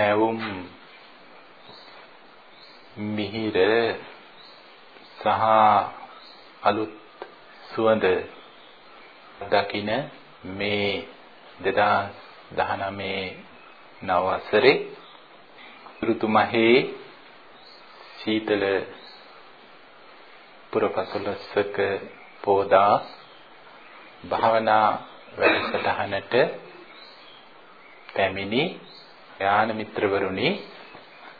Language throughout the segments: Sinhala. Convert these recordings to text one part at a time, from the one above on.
නැවුම් මිහිර සහ අලුත් සුවඳ දකින මේ 2019 නව වසරේ ඍතු මහේ සීතල පුරපසළොස්වක පෝදා භාවනා වැඩසටහනට පැමිණි යාන මිත්‍රවරුනි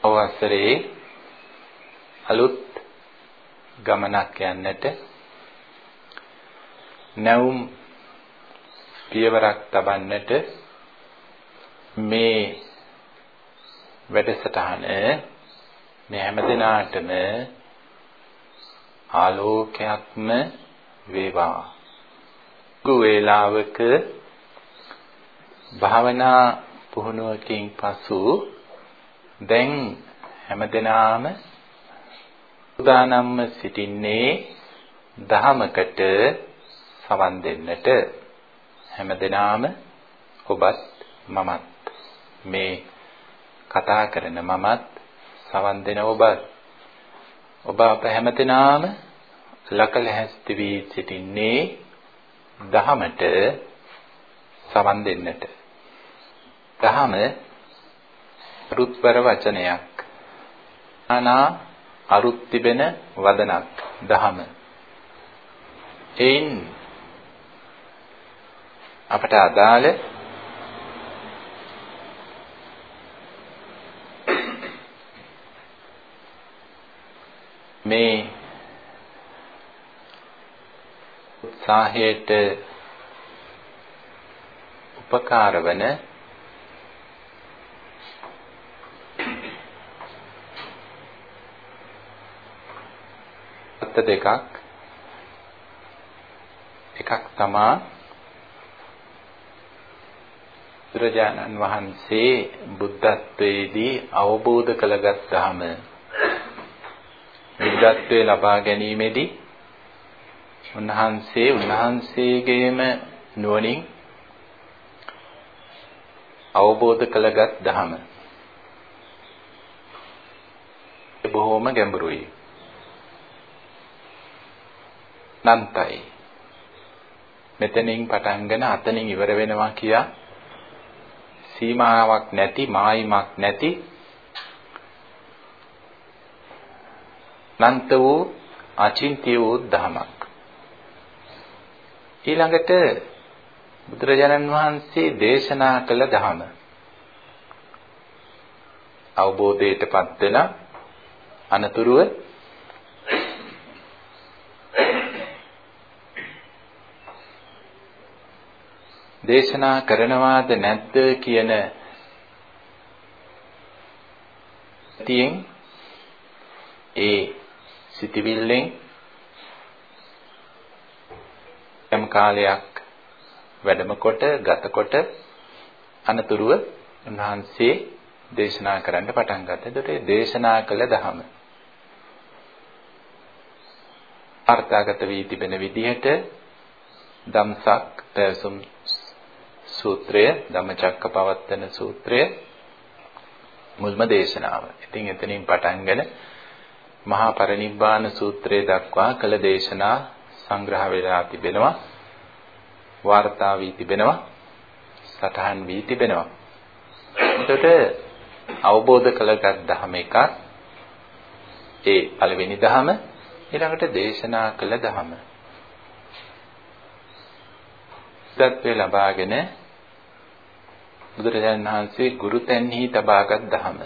අවසරේ අලුත් ගමනක් යන්නට නැවුම් පියවරක් තබන්නට මේ වැඩසටහන මේ හැමදිනාටම ආලෝකයක්ම වේවා. ගු වේලාවක භාවනා පුහුණුවකින් පසු දැන් හැමදෙනාම උදානම්ම සිටින්නේ දහමකට සවන් දෙන්නට. හැමදෙනාම ඔබත් මමත් මේ කතා කරන මමත් සවන් දෙන ඔබත්. ඔබ අප හැමදෙනාම ලකලැහැස්ති වී සිටින්නේ දහමට සවන් දෙන්නට. දහම රුත්වර වචනයක්. අනා අරුත් තිබෙන වදනක් දහම. එයින් අපට අදාළ මේ උත්සාහයට උපකාර වන දෙකක් එකක්. තමා බුදුරජාණන් වහන්සේ බුද්ධත්වයේදී අවබෝධ කළගත් ධම බුද්ධත්වයේ ලබා ගැනීමේදී උන්වහන්සේ උන්වහන්සේගේම නුවණින් අවබෝධ කළගත් ධම බොහෝම ගැඹුරුයි. නන්තයි. මෙතනින් පටන්ගෙන අතනින් ඉවර වෙනවා කියා සීමාවක් නැති මායිමක් නැති නන්ත වූ අචින්ත්‍ය වූ ධමයක්. ඊළඟට බුදුරජාණන් වහන්සේ දේශනා කළ ධම. අවබෝධයටපත් වෙන අනතුරුව දේශනා කරනවාද නැද්ද කියන තියෙන් ඒ සිටිවිල්ලෙන් යම් කාලයක් වැඩම කොට ගතකොට අනතුරුව උන්වහන්සේ දේශනා කරන්න පටන් ගත්තා. එතකොට දේශනා කළ ධම අර්ථාගත වී තිබෙන විදිහට ධම්සක් පැසුම් සූත්‍රය ධම්මචක්කපවත්තන සූත්‍රය මුල්ම දේශනාව. ඉතින් එතනින් පටන්ගෙන මහා පරිනිබ්බාන සූත්‍රය දක්වා කළ දේශනා සංග්‍රහ වෙලා තිබෙනවා. වාර්තා වී තිබෙනවා. සටහන් වී තිබෙනවා. එතකොට අවබෝධ කළගත් ධම එකක් ඒ පළවෙනි ධම ඊළඟට දේශනා කළ ධම. සත්‍ය ලබාගෙන බුදුරජාණන් වහන්සේ ගුරුතැන්හි තබාගත් ධම.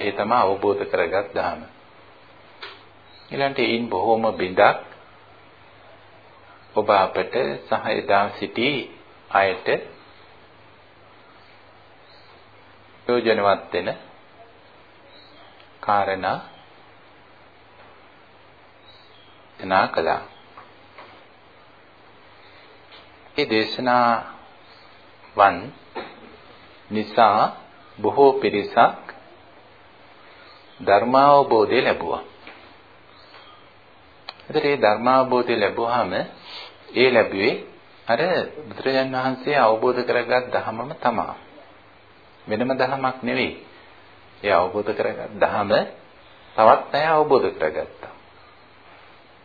ඒ තමයි අවබෝධ කරගත් ධම. ඊළඟට ඒන් බොහෝම බිඳක් ඔබ අපට සහ එදා සිටි අයට ප්‍රයෝජනවත් වෙන කාරණා එනා කළා. මේ දේශනාවන් නිසා බොහෝ පිරිසක් ධර්මාවබෝධය ලැබුවා. එතකොට මේ ධර්මාවබෝධය ලැබුවාම ඒ ලැබුවේ අර බුදුරජාන් වහන්සේ අවබෝධ කරගත් ධහමම තමයි. වෙනම ධහමක් නෙවෙයි. ඒ අවබෝධ කරගත් ධහම තවත් අය අවබෝධ කරගත්තා.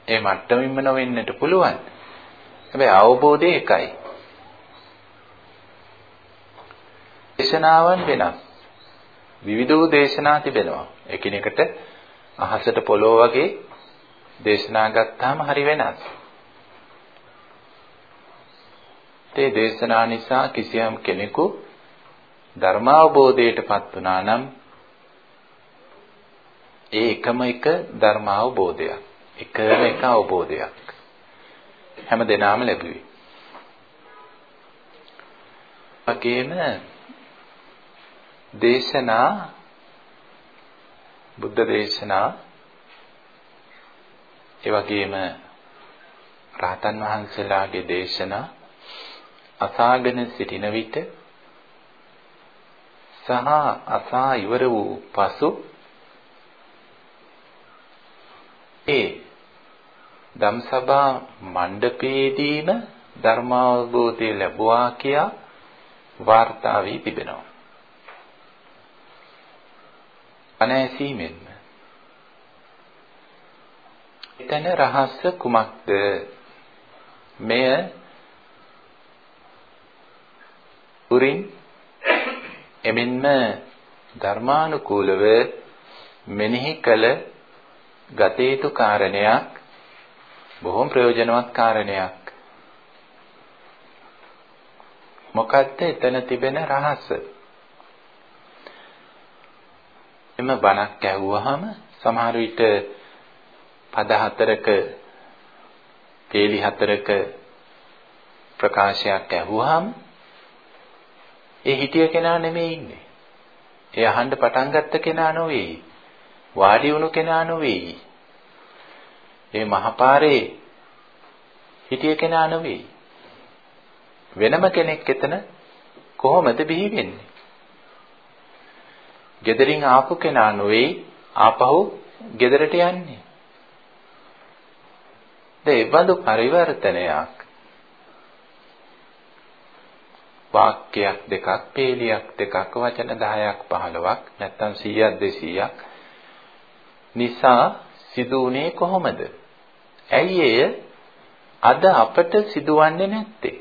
ඒ මට්ටමින්ම නොවෙන්නට පුළුවන්. හැබැයි අවබෝධය එකයි. දේශනාවන් වෙනස්. විවිධ වූ දේශනා තිබෙනවා. එකිනෙකට අහසට පොළොව වගේ දේශනා ගත්තාම හරි වෙනස්. ඒ දේශනා නිසා කිසියම් කෙනෙකු ධර්මාවබෝධයටපත් වුණා නම් ඒ එකම එක ධර්මාවබෝධයක්. එකම එක අවබෝධයක්. හැම දිනම ලැබුවේ. වගේම දේශනා බුද්ධ දේශනා ඒ වගේම රහතන් වහන්සේලාගේ දේශනා අසාගෙන සිටින විට සහ අසා ඉවර වූ පසු ඒ ධම්සභා මණ්ඩපයේදීම ධර්මාවබෝධය ලැබුවා කියා වාර්තා වී තිබෙනවා. අනෑසීමෙන්ම. එතන රහස්ස කුමක්ද? මෙය උරින් එමෙන්ම ධර්මානුකූලව මෙනෙහි කළ ගත යුතු කාරණයක් බොහොම ප්‍රයෝජනවත් කාරණයක්. මොකද්ද එතන තිබෙන රහස? එම බණක් ඇහුවහම සමහර විට පද හතරක තේලි හතරක ප්‍රකාශයක් ඇහුවහම ඒ හිටිය කෙනා නෙමෙයි ඉන්නේ. ඒ අහන්න පටන් ගත්ත කෙනා නෙවෙයි. වාඩි වුණු කෙනා නෙවෙයි. ඒ මහපාරේ හිටිය කෙනා නෙවෙයි. වෙනම කෙනෙක් එතන කොහොමද බිහි වෙන්නේ? Gederin ආපු කෙනා නෙවෙයි ආපහු ගෙදරට යන්නේ. ඒ බඳු පරිවර්තනයක් වාක්‍යයක් දෙකක් පේලියක් දෙකක් වචන 10ක් 15ක් නැත්නම් 100ක් 200ක් නිසා සිදුුනේ කොහොමද? ඇයි එය අද අපට සිදුවන්නේ නැත්තේ?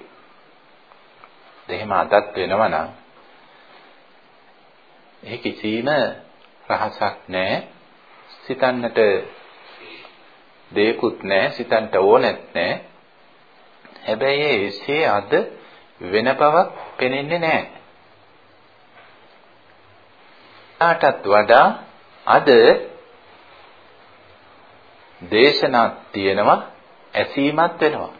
එහෙම අදත් වෙනවා නම් ඒ කිසිම රහසක් නැහැ. සිතන්නට දෙයක්වත් නැහැ, සිතන්ට ඕනෙත් නැහැ. හැබැයි එසේ අද වෙන බවක් පෙනෙන්නේ නැහැ. ආටත් වඩා අද දේශනාක් තියෙනවා ඇසීමත් වෙනවා.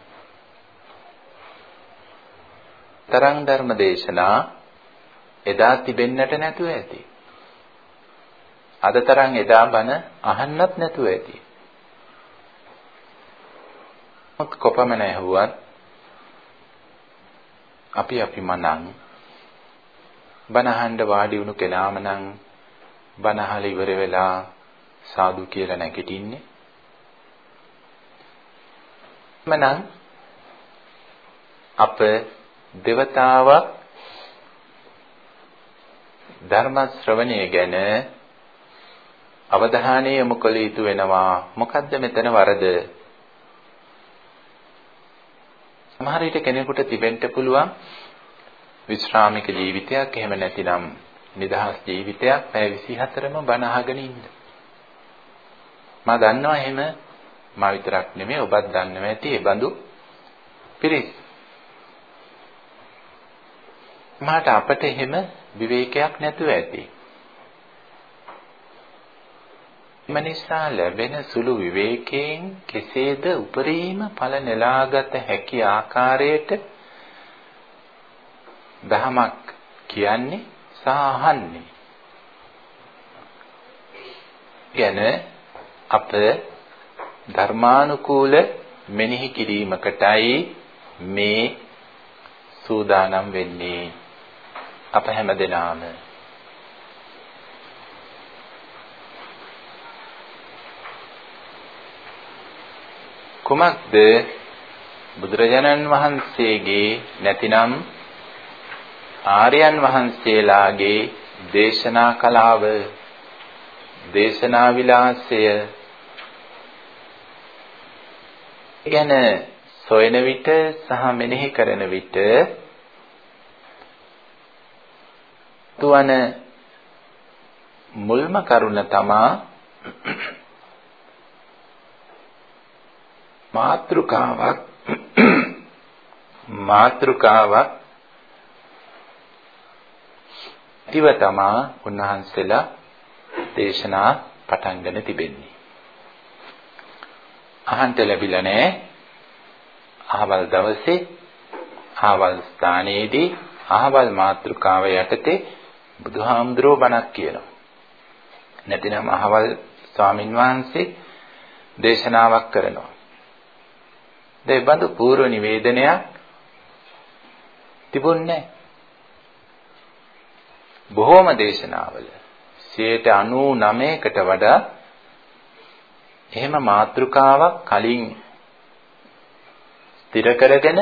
තරං ධර්ම දේශනා එදා තිබෙන්නට නැතුව ඇති. අද තරම් එදා බණ අහන්නත් නැතුව ඇති. මොත් කොපමණ ඇහුවත් අපි අපි මනං බණ අහන්න වාඩි වුණු කෙනාම නම් බණ අහලා ඉවර වෙලා සාදු කියලා නැගිටින්නේ. මනං අප දෙවතාවක් ධර්ම ශ්‍රවණය ගැන අවධානය යොමු කළ යුතු වෙනවා. මොකද්ද මෙතන වරද? සමහර විට කෙනෙකුට තිබෙන්න පුළුවන් විශ්‍රාමික ජීවිතයක් එහෙම නැතිනම් නිදහස් ජීවිතයක් පැය 24ම බණ අහගෙන ඉන්න. මා දන්නවා එහෙම මා විතරක් නෙමෙයි ඔබත් දන්නවා ඇති ඒ බඳු පිරිස්. මාට අපට එහෙම විවේකයක් නැතුව ඇති. මනිසා ලැබෙන සුළු විවේකයෙන් කෙසේද උපරිම ඵල නෙලාගත හැකි ආකාරයට දහමක් කියන්නේ සාහන්නේ. ගැන අප ධර්මානුකූල මෙනෙහි කිරීමකටයි මේ සූදානම් වෙන්නේ අප හැම දෙනාම. කුමක්ද බුදුරජාණන් වහන්සේගේ නැතිනම් ආර්යයන් වහන්සේලාගේ දේශනා කලාව දේශනා විලාසය? ගැන සොයන විට සහ මෙනෙහි කරන විට තුවන මුල්ම කරුණ තමා මාත්‍රිකාවක් මාත්‍රිකාවක් ටිව තමා උන්වහන්සේලා දේශනා පටන්ගෙන තිබෙන්නේ. අහන්ත ලැබිලා නැහැ. අහවල් දවසේ අහවල් ස්ථානයේදී අහවල් මාත්‍රිකාව යටතේ බුදුහාමුදුරෝ බණක් කියනවා. නැතිනම් අහවල් ස්වාමින් වහන්සේ දේශනාවක් කරනවා. ඒ බඳු පූර්ව නිවේදනයක් තිබුණේ බොහෝම දේශනාවල 99කට වඩා එහෙම මාතෘකාවක් කලින් ස්ථිර කරගෙන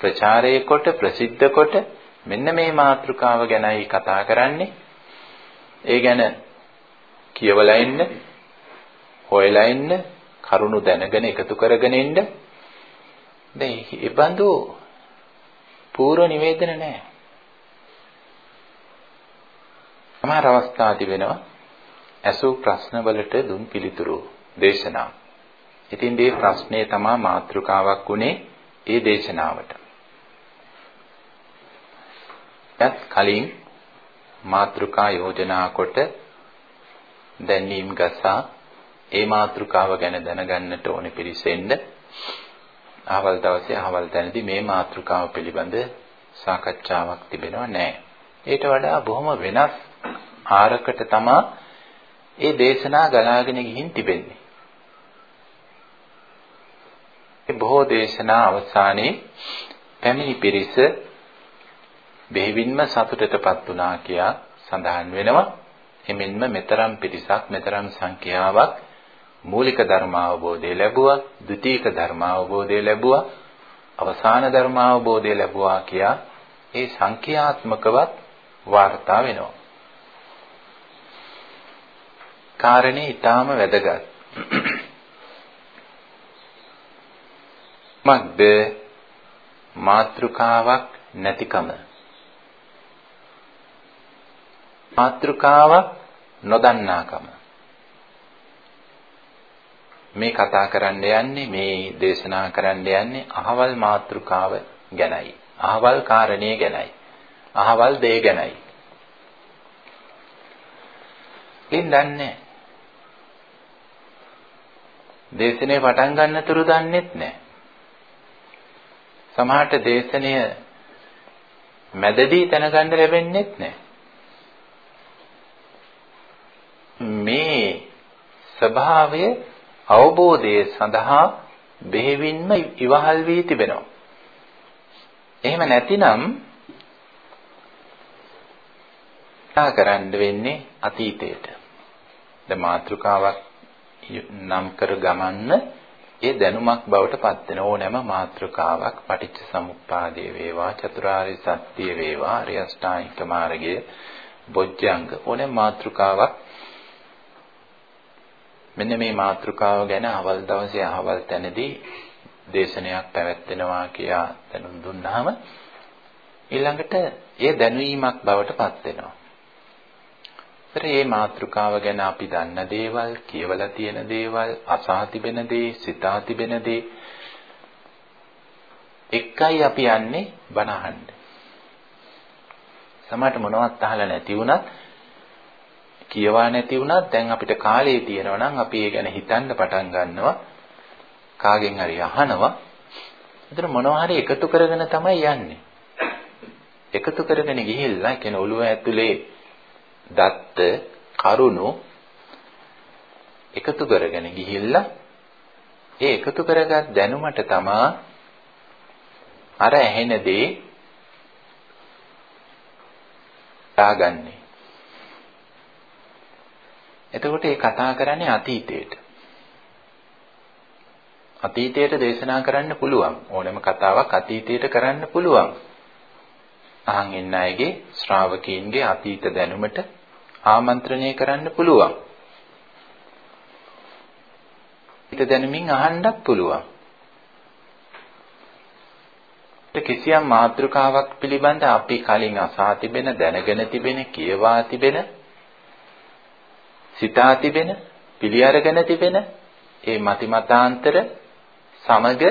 ප්‍රචාරය කොට ප්‍රසිද්ධ කොට මෙන්න මේ මාතෘකාව ගැනයි කතා කරන්නේ. ඒ ගැන කියවලා ඉන්න, හොයලා ඉන්න, කරුණු දැනගෙන එකතු කරගෙන ඉන්න. දැන් ඒ බඳු පූර්ව නිවේදන නැහැ. සමහර අවස්ථා තිබෙනවා ඇසූ ප්‍රශ්න වලට දුන් පිළිතුරු දේශනා. ඉතින් මේ ප්‍රශ්නේ තමයි මාතෘකාවක් උනේ ඒ දේශනාවට. යත් කලින් මාතෘකා යෝජනා කොට දැනීම් ගසා ඒ මාතෘකාව ගැන දැනගන්නට ඕනේ පිළිසෙන්න අහවල් දවසේ අහවල් තැනදී මේ මාතෘකාව පිළිබඳ සාකච්ඡාවක් තිබෙනව නැහැ. ඊට වඩා බොහොම වෙනස් ආරකට තමා ඒ දේශනා ගලාගෙන ගිහින් තිබෙන්නේ. ඒ බොහෝ දේශනා අවසානයේ පැමිණි පිරිස බෙහෙවින්ම සතුටටපත් වුණා කියා සඳහන් වෙනවා. එමෙන්ම මෙතරම් පිරිසක් මෙතරම් සංඛ්‍යාවක් මූලික ධර්ම අවබෝධය ලැබුවා, ද්විතීක ධර්ම අවබෝධය ලැබුවා, අවසාන ධර්ම අවබෝධය ලැබුවා කියා ඒ සංඛ්‍යාත්මකවත් වාර්තා වෙනවා. කාරණේ ඊටාම වැදගත්. මක්ද මාත්‍රිකාවක් නැතිකම මාත්‍රිකාවක් නොදන්නාකම. මේ කතා කරන්න යන්නේ මේ දේශනා කරන්න යන්නේ අහවල් මාත්‍රිකාව ගැනයි. අහවල් කාරණේ ගැනයි. අහවල් දේ ගැනයි. ඉතින් දන්නේ දේශනේ පටන් ගන්නතුරු දන්නෙත් නැහැ. සමහරට දේශනය මැදදී දැනගන්න ලැබෙන්නේත් නැහැ. මේ ස්වභාවය අවබෝධය සඳහා බෙහෙවින්ම ඉවහල් වී තිබෙනවා. එහෙම නැතිනම් කතා කරන්න වෙන්නේ අතීතයට. ද මාත්‍රකාවක් නම් කර ගමන්න ඒ දැනුමක් බවට පත් වෙන ඕනෑම මාත්‍රකාවක් පටිච්ච සමුප්පාදයේ වේවා චතුරාර්ය සත්‍ය වේවා ආර්ය අෂ්ටාංගික මාර්ගයේ බොජ්ජංග ඕනෑම මාත්‍රකාවක් මෙන්න මේ මාත්‍රකාව ගැන අවල් දවසේ අහවල් තැනදී දේශනයක් පැවැත්වෙනවා කියා දැනුම් දුන්නාම ඊළඟට ඒ දැනුවීමක් බවට පත් වෙනවා ඒතර මේ මාතෘකාව ගැන අපි දන්න දේවල්, කියවලා තියෙන දේවල්, අසා තිබෙන දේ, සිතා තිබෙන දේ එකයි අපි යන්නේ බණ අහන්න. සමහරට මොනවත් අහලා නැති වුණත් කියවා නැති වුණත් දැන් අපිට කාලේ තියෙනවා නම් අපි ඒ ගැන හිතන්න පටන් ගන්නවා. කාගෙන් හරි අහනවා. එතන මොනවා හරි එකතු කරගෙන තමයි යන්නේ. එකතු කරගෙන ගිහිල්ලා කියන ඔළුව ඇතුලේ දත්ත කරුණු එකතු කරගෙන ගිහිල්ලා ඒ එකතු කරගත් දැනුමට තමා අර ඇහෙන දේ දාගන්නේ. එතකොට ඒ කතා කරන්නේ අතීතයට. අතීතයට දේශනා කරන්න පුළුවන්. ඕනෑම කතාවක් අතීතයට කරන්න පුළුවන්. අහන් ඉන්න අයගේ ශ්‍රාවකීන්ගේ අතීත දැනුමට ආමන්ත්‍රණය කරන්න පුළුවන්. හිත දැනුමින් අහන්නත් පුළුවන්. කිසියම් මාතෘකාවක් පිළිබඳ අපි කලින් අසා තිබෙන දැනගෙන තිබෙන කියවා තිබෙන සිතා තිබෙන පිළි අරගෙන තිබෙන ඒ මති මතාන්තර සමග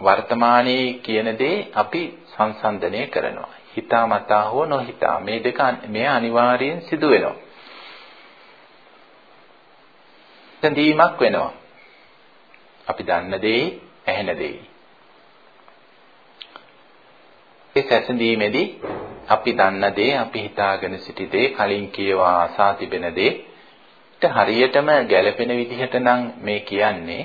වර්තමානයේ කියන දේ අපි සංසන්දනය කරනවා. හිතා මතා හෝ නොහිතා මේ දෙක මේ අනිවාර්යෙන් සිදු වෙනවා. සඳීමක් වෙනවා. අපි දන්න දේ ඇහෙන දේ. ඒ සැසඳීමේදී අපි දන්න දේ අපි හිතාගෙන සිටි දේ කලින් කියවා ආසා තිබෙන දේ හරියටම ගැළපෙන විදිහට නම් මේ කියන්නේ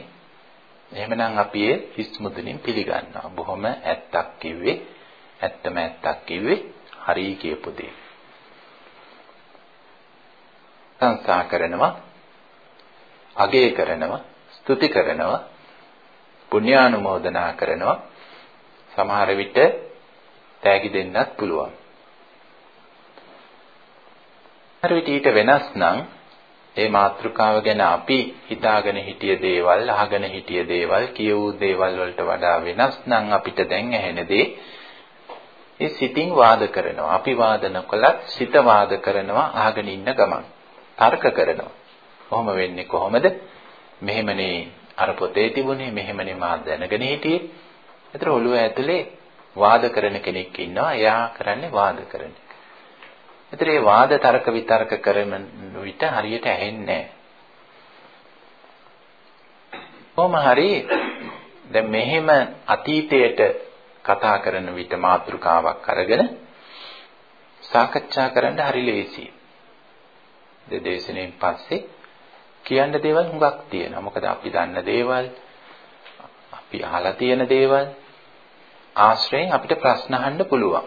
එහෙමනම් අපි ඒ හිස් මුදුනින් පිළිගන්නවා. බොහොම ඇත්තක් කිව්වේ ඇත්තම ඇත්තක් කිව්වේ හරි කියපු දේ. සංසා කරනවා අගය කරනවා ස්තුති කරනවා පුණ්‍යානුමෝදනා කරනවා සමහර විට තෑගි දෙන්නත් පුළුවන්. හර විට ඊට වෙනස් නම් ඒ මාතෘකාව ගැන අපි හිතාගෙන හිටිය දේවල් අහගෙන හිටිය දේවල් කියවූ දේවල් වලට වඩා වෙනස් නම් අපිට දැන් ඇහෙන දේ ඒ සිතින් වාද කරනවා. අපි වාද නොකලත් සිත වාද කරනවා අහගෙන ඉන්න ගමන්. තර්ක කරනවා. කොහොම වෙන්නේ කොහොමද? මෙහෙමනේ අර පොතේ තිබුණේ මෙහෙමනේ මා දැනගෙන හිටියේ. ඒතර ඔළුව ඇතුලේ වාද කරන කෙනෙක් ඉන්නවා. එයා කරන්නේ වාද කරන එතන මේ වාද තර්ක විතර්ක කරන විට හරියට ඇහෙන්නේ කොහොම හරි දැන් මෙහෙම අතීතයට කතා කරන විට මාතෘකාවක් අරගෙන සාකච්ඡා කරන්න හරි ලේසියි. දෙදේශනෙන් පස්සේ කියන්න දේවල් හුඟක් තියෙනවා. මොකද අපි දන්න දේවල් අපි අහලා තියෙන දේවල් ආශ්‍රයෙන් අපිට ප්‍රශ්න අහන්න පුළුවන්.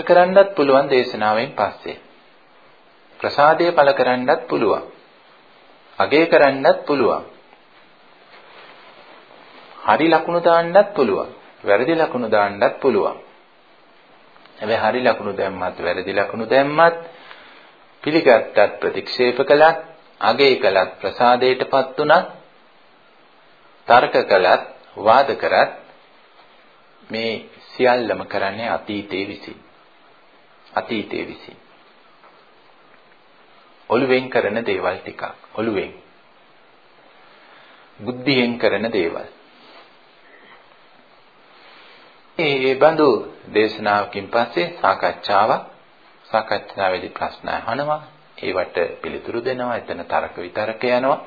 කරන්නත් පුළුවන් දේශනාවෙන් පස්සේ. ප්‍රසාදය පළ කරන්නත් පුළුවන්. අගය කරන්නත් පුළුවන්. හරි ලකුණු දාන්නත් පුළුවන්. වැරදි ලකුණු දාන්නත් පුළුවන්. හැබැයි හරි ලකුණු දැම්මත් වැරදි ලකුණු දැම්මත් පිළිගත්තත් ප්‍රතික්ෂේප කළත් අගය කළත් ප්‍රසාදයටපත් උනත් තර්ක කළත් වාද කරත් මේ සියල්ලම කරන්නේ අතීතයේ විසින්. අතීතයේ විසින්. ඔළුවෙන් කරන දේවල් ටිකක් ඔළුවෙන්. බුද්ධියෙන් කරන දේවල්. ඒ බඳු දේශනාවකින් පස්සේ සාකච්ඡාවක් සාකච්ඡාවේදී ප්‍රශ්න අහනවා ඒවට පිළිතුරු දෙනවා එතන තර්ක විතර්ක යනවා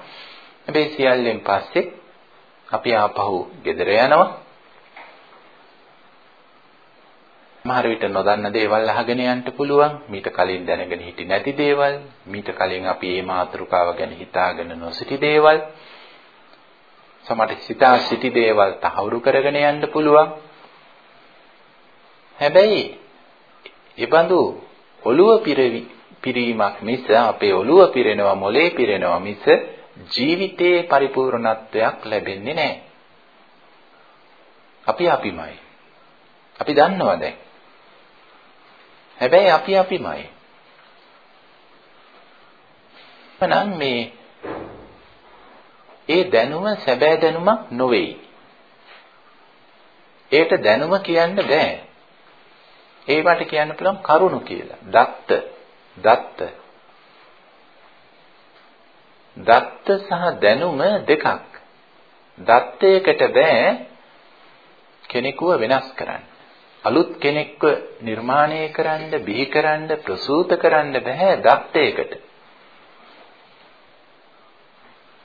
හැබැයි සියල්ලෙන් පස්සේ අපි ආපහු ගෙදර යනවා සමහර විට නොදන්න දේවල් අහගෙන යන්න පුළුවන්. මීට කලින් දැනගෙන හිටි නැති දේවල්, මීට කලින් අපි මේ මාතෘකාව ගැන හිතාගෙන නොසිටි දේවල්, සමහර සිතා සිටි දේවල් තහවුරු කරගෙන යන්න පුළුවන්. හැබැයි ඒබඳු ඔළුව පිරීමක් මිස අපේ ඔළුව පිරෙනවා මොලේ පිරෙනවා මිස ජීවිතයේ පරිපූර්ණත්වයක් ලැබෙන්නේ නැහැ. අපි අපිමයි. අපි දන්නවා දැන්. හැබැයි අපි අපිමයි. එහෙනම් මේ ඒ දැනුම සැබෑ දැනුමක් නොවේයි. ඒට දැනුම කියන්න බෑ. ඒවට කියන්න පුළුවන් කරුණු කියලා. දත්ත. දත්ත. දත්ත සහ දැනුම දෙකක්. දත්තයකට බෑ කෙනෙකුව වෙනස් කරන්න. අලුත් කෙනෙක්ව නිර්මාණය කරන්න, බිහි කරන්න, ප්‍රසූත කරන්න බෑ දත්තයකට.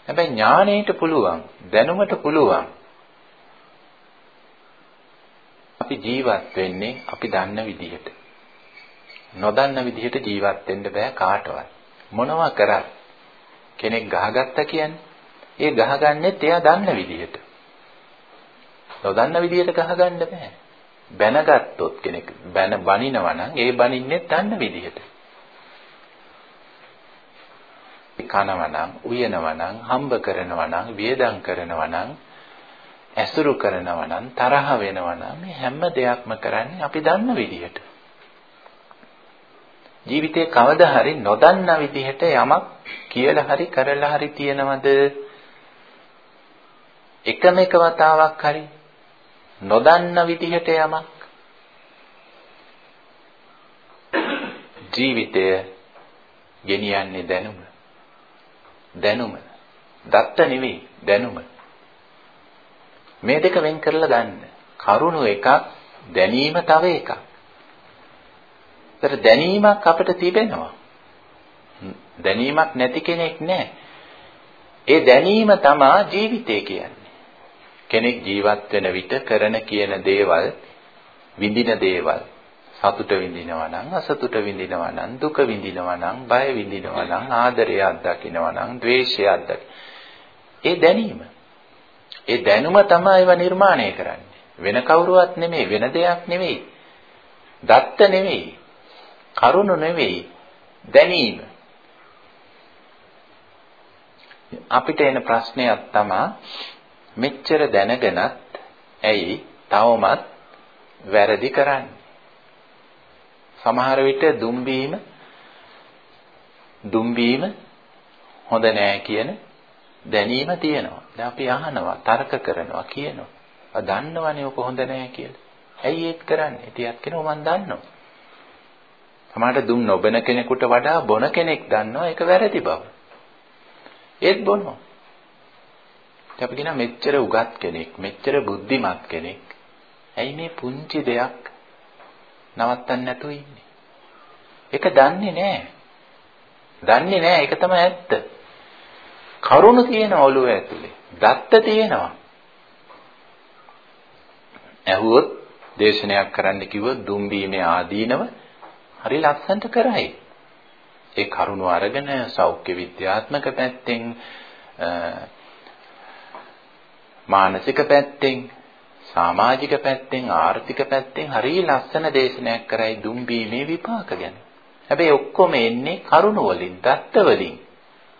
හැබැයි ඥාණයට පුළුවන්, දැනුමට පුළුවන්. අපි ජීවත් වෙන්නේ අපි දන්න විදිහට. නොදන්න විදිහට ජීවත් වෙන්න බෑ කාටවත්. මොනවා කරත් කෙනෙක් ගහගත්තා කියන්නේ ඒ ගහගන්නෙත් එයා දන්න විදිහට. නොදන්න විදිහට ගහගන්න බෑ. බැනගත්තොත් කෙනෙක් බැන බනිනවා නම් ඒ බනින්නේ දන්න විදිහට. කනවා නම්, උයනවා නම්, හම්බ කරනවා නම්, වියදම් කරනවා නම්, ඇසුරු කරනවා නම්, තරහ වෙනවා නම් මේ හැම දෙයක්ම කරන්නේ අපි දන්න විදිහට. ජීවිතේ කවදා හරි නොදන්න විදිහට යමක් කියලා හරි කරලා හරි තියනවද? එකම එක වතාවක් හරි නොදන්න විදිහට යමක් ජීවිතය ගෙනියන්නේ දැනුම. දැනුම. දත්ත නෙවෙයි දැනුම. මේ දෙක වෙන් කරලා ගන්න. කරුණු එකක් දැනීම තව එකක්. ඒතර දැනීමක් අපිට තිබෙනවා. දැනීමක් නැති කෙනෙක් නැහැ. ඒ දැනීම තමයි ජීවිතය කියන්නේ. කෙනෙක් ජීවත් වෙන විට කරන කියන දේවල් විඳින දේවල් සතුට විඳිනවා නම් අසතුට විඳිනවා නම් දුක විඳිනවා නම් බය විඳිනවා නම් ආදරය අත්දකින්නවා නම් ද්වේෂය අත්දකින්න. ඒ දැනීම. ඒ දැනුම තමයි ඒව නිර්මාණය කරන්නේ. වෙන කවුරුවත් නෙමෙයි වෙන දෙයක් නෙමෙයි. දත්ත නෙමෙයි. කරුණ නෙවෙයි දැනීම. අපිට එන ප්‍රශ්නයක් තමයි මෙච්චර දැනගෙනත් ඇයි තවමත් වැරදි කරන්නේ? සමහර විට දුම්බීම දුම්බීම හොඳ නෑ කියන දැනීම තියෙනවා. දැන් අපි අහනවා, තර්ක කරනවා, කියනවා. ආ දන්නවනේ ඔක හොඳ නෑ කියලා. ඇයි ඒත් කරන්නේ? ඉතියත් කියනවා මම දන්නවා. සමහරට දුම් නොබන කෙනෙකුට වඩා බොන කෙනෙක් දන්නවා ඒක වැරදි බව. ඒත් බොනවා. අපි කියන මෙච්චර උගත් කෙනෙක්, මෙච්චර බුද්ධිමත් කෙනෙක්. ඇයි මේ පුංචි දෙයක් නවත්තන්න නැතුව ඉන්නේ? ඒක දන්නේ නැහැ. දන්නේ නැහැ ඒක තමයි ඇත්ත. කරුණ තියෙන ඔළුව ඇතුලේ. දත්ත තියෙනවා. ඇහුවොත් දේශනයක් කරන්න කිව්වොත් දුම්බීමේ ආදීනව හරි ලස්සනට කරයි. ඒ කරුණු අරගෙන සෞඛ්‍ය විද්‍යාත්මක පැත්තෙන් මානසික පැත්තෙන් සමාජික පැත්තෙන් ආර්ථික පැත්තෙන් හරි ලස්සන දේශනයක් කරයි දුම්බීමේ විපාක ගැන. හැබැයි ඔක්කොම එන්නේ කරුණ වලින්, දත්ත වලින්.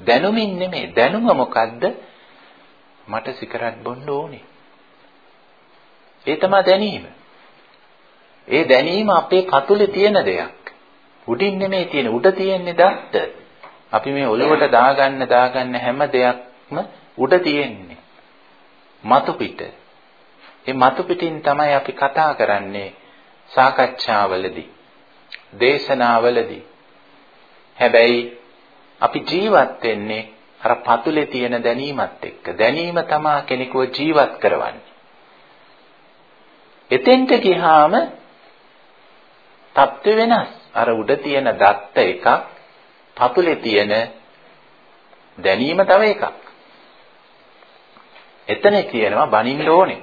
දැනුමින් නෙමෙයි. දැනුම මොකද්ද? මට සිගරට් බොන්න ඕනේ. ඒ තමයි දැනීම. ඒ දැනීම අපේ කතුලේ තියෙන දෙයක්. උඩින් නෙමෙයි තියෙන්නේ උඩ තියෙන්නේ දත්ත. අපි මේ ඔළුවට දාගන්න දාගන්න හැම දෙයක්ම උඩ තියෙන්නේ. මතු පිට. ඒ මතු පිටින් තමයි අපි කතා කරන්නේ සාකච්ඡාවලදී. දේශනාවලදී. හැබැයි අපි ජීවත් වෙන්නේ අර පතුලේ තියෙන දැනීමත් එක්ක. දැනීම තමයි කෙනෙකුව ජීවත් කරවන්නේ. එතෙන්ට ගියාම தත්ත්ව වෙනස්. අර උඩ තියෙන දත්ත එකක් පතුලේ තියෙන දැනීම තව එකක්. එතන කියනවා බනින්න ඕනේ.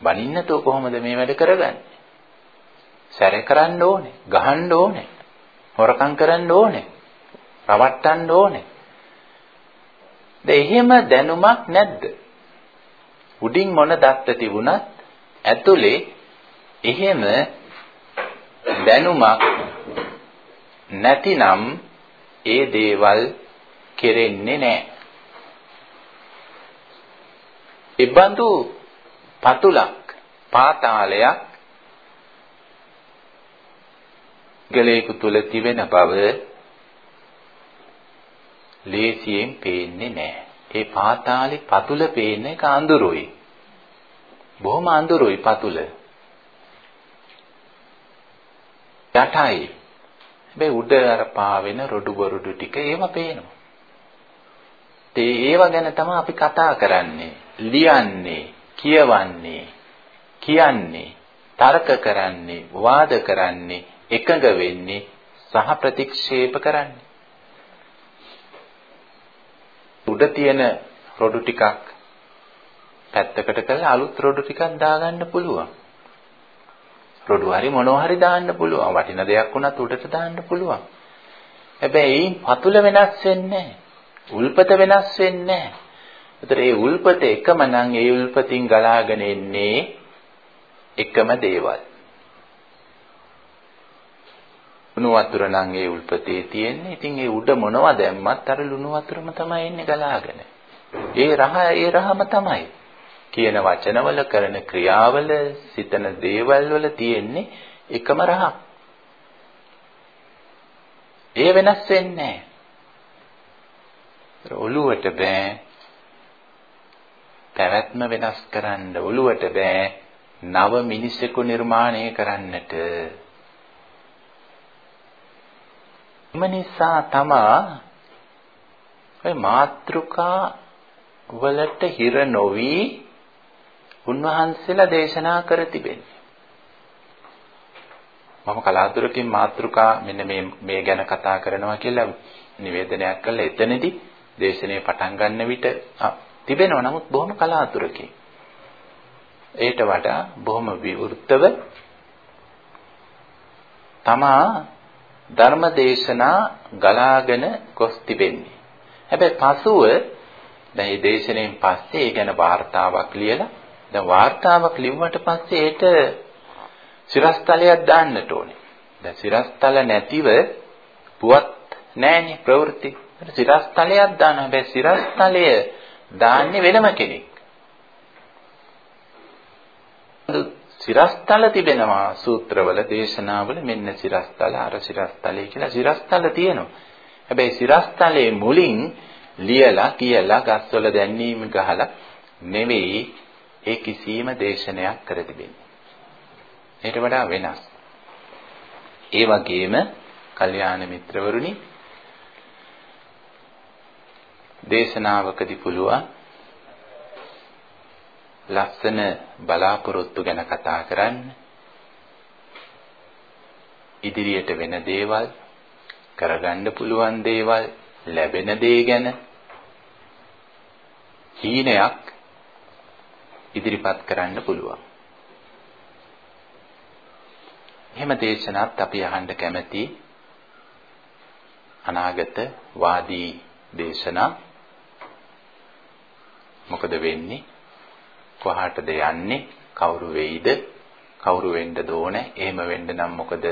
බනින්නතෝ කොහොමද මේ වැඩ කරගන්නේ? සැර කරන්න ඕනේ, ගහන්න ඕනේ, හොරකම් කරන්න ඕනේ, රවට්ටන්න ඕනේ. එහෙම දැනුමක් නැද්ද? උඩින් මොන දත්ත තිබුණත් ඇතුලේ එහෙම දැනුමක් නැතිනම් ඒ දේවල් කෙරෙන්නේ නැහැ. ඉබඳු පතුලක් පාතාලයක් ගලේක තුල තිබෙන බව ලේසියෙන් පේන්නේ නැහැ. ඒ පාතාලේ පතුල පේන එක අඳුරුයි. බොහොම අඳුරුයි පතුල. යටයි. හැබැයි උඩ අර පාවෙන රොඩු බොරුඩු ටික ඒව පේනවා. ඒ ඒව ගැන තමයි අපි කතා කරන්නේ, ලියන්නේ, කියවන්නේ, කියන්නේ, තර්ක කරන්නේ, වාද කරන්නේ, එකඟ වෙන්නේ සහ ප්‍රතික්ෂේප කරන්නේ. උඩ තියෙන රොඩු ටිකක් පැත්තකට කරලා අලුත් රොඩු ටිකක් දාගන්න පුළුවන්. රොඩු හරි මොනවා හරි දාන්න පුළුවන්. වටින දෙයක් වුණත් උඩට දාන්න පුළුවන්. හැබැයි පතුල වෙනස් වෙන්නේ උල්පත වෙනස් වෙන්නේ නැහැ. ඒ උල්පත එකම නම් ඒ උල්පතින් ගලාගෙන එන්නේ එකම දේවල්. ලුණු වතුර නම් ඒ උල්පතේ තියෙන්නේ. ඉතින් ඒ උඩ මොනවා දැම්මත් අර ලුණු වතුරම තමයි එන්නේ ගලාගෙන. ඒ රහ ඒ රහම තමයි. කියන වචනවල කරන ක්‍රියාවල සිතන දේවල් වල තියෙන්නේ එකම රහක්. ඒ වෙනස් වෙන්නේ ඔළුවට බෑ. පැවැත්ම වෙනස් කරන්න ඔළුවට බෑ. නව මිනිසෙකු නිර්මාණය කරන්නට. එම නිසා තමා ඔය මාත්‍රිකා වලට හිර නොවි උන්වහන්සේලා දේශනා කර තිබෙන්නේ. මම කලාතුරකින් මාත්‍රිකා මෙන්න මේ මේ ගැන කතා කරනවා කියලා නිවේදනයක් කළා. එතනදී දේශනේ පටන් ගන්න විට තිබෙනවා නමුත් බොහොම කලාතුරකින්. ඒට වඩා බොහොම විවෘතව තමා ධර්ම දේශනා ගලාගෙන ගොස් තිබෙන්නේ. හැබැයි පසුව දැන් මේ දේශනෙන් පස්සේ ඒ ගැන වார்த்தාවක් ලියලා දැන් වார்த்தාවක් ලිව්වට පස්සේ ඒට සිරස්තලයක් දාන්නට ඕනේ. දැන් සිරස්තල නැතිව පුවත් නැහැනේ ප්‍රවෘත්ති. සිරස්තලයක් දාන හැබැයි සිරස්තලය දාන්නේ වෙනම කෙනෙක්. සිරස්තල තිබෙනවා සූත්‍රවල දේශනාවල මෙන්න සිරස්තල අර සිරස්තලයි කියලා සිරස්තල තියෙනවා. හැබැයි සිරස්තලයේ මුලින් ලියලා කියලා ගස්වල දැන්වීම ගහලා නෙවෙයි ඒ කිසියම් දේශනයක් කර තිබෙන්නේ. ඊට වඩා වෙනස්. ඒ වගේම කල්යාණ මිත්‍රවරුනි දේශනාවකදී පුළුවන් ලස්සන බලාපොරොත්තු ගැන කතා කරන්න ඉදිරියට වෙන දේවල් කරගන්න පුළුවන් දේවල් ලැබෙන දේ ගැන හීනයක් ඉදිරිපත් කරන්න පුළුවන්. එහෙම දේශනාත් අපි අහන්න කැමති අනාගත වාදී දේශනා මොකද වෙන්නේ කොහාටද යන්නේ කවුරු වෙයිද කවුරු වෙන්න ඕනේ එහෙම වෙන්න නම් මොකද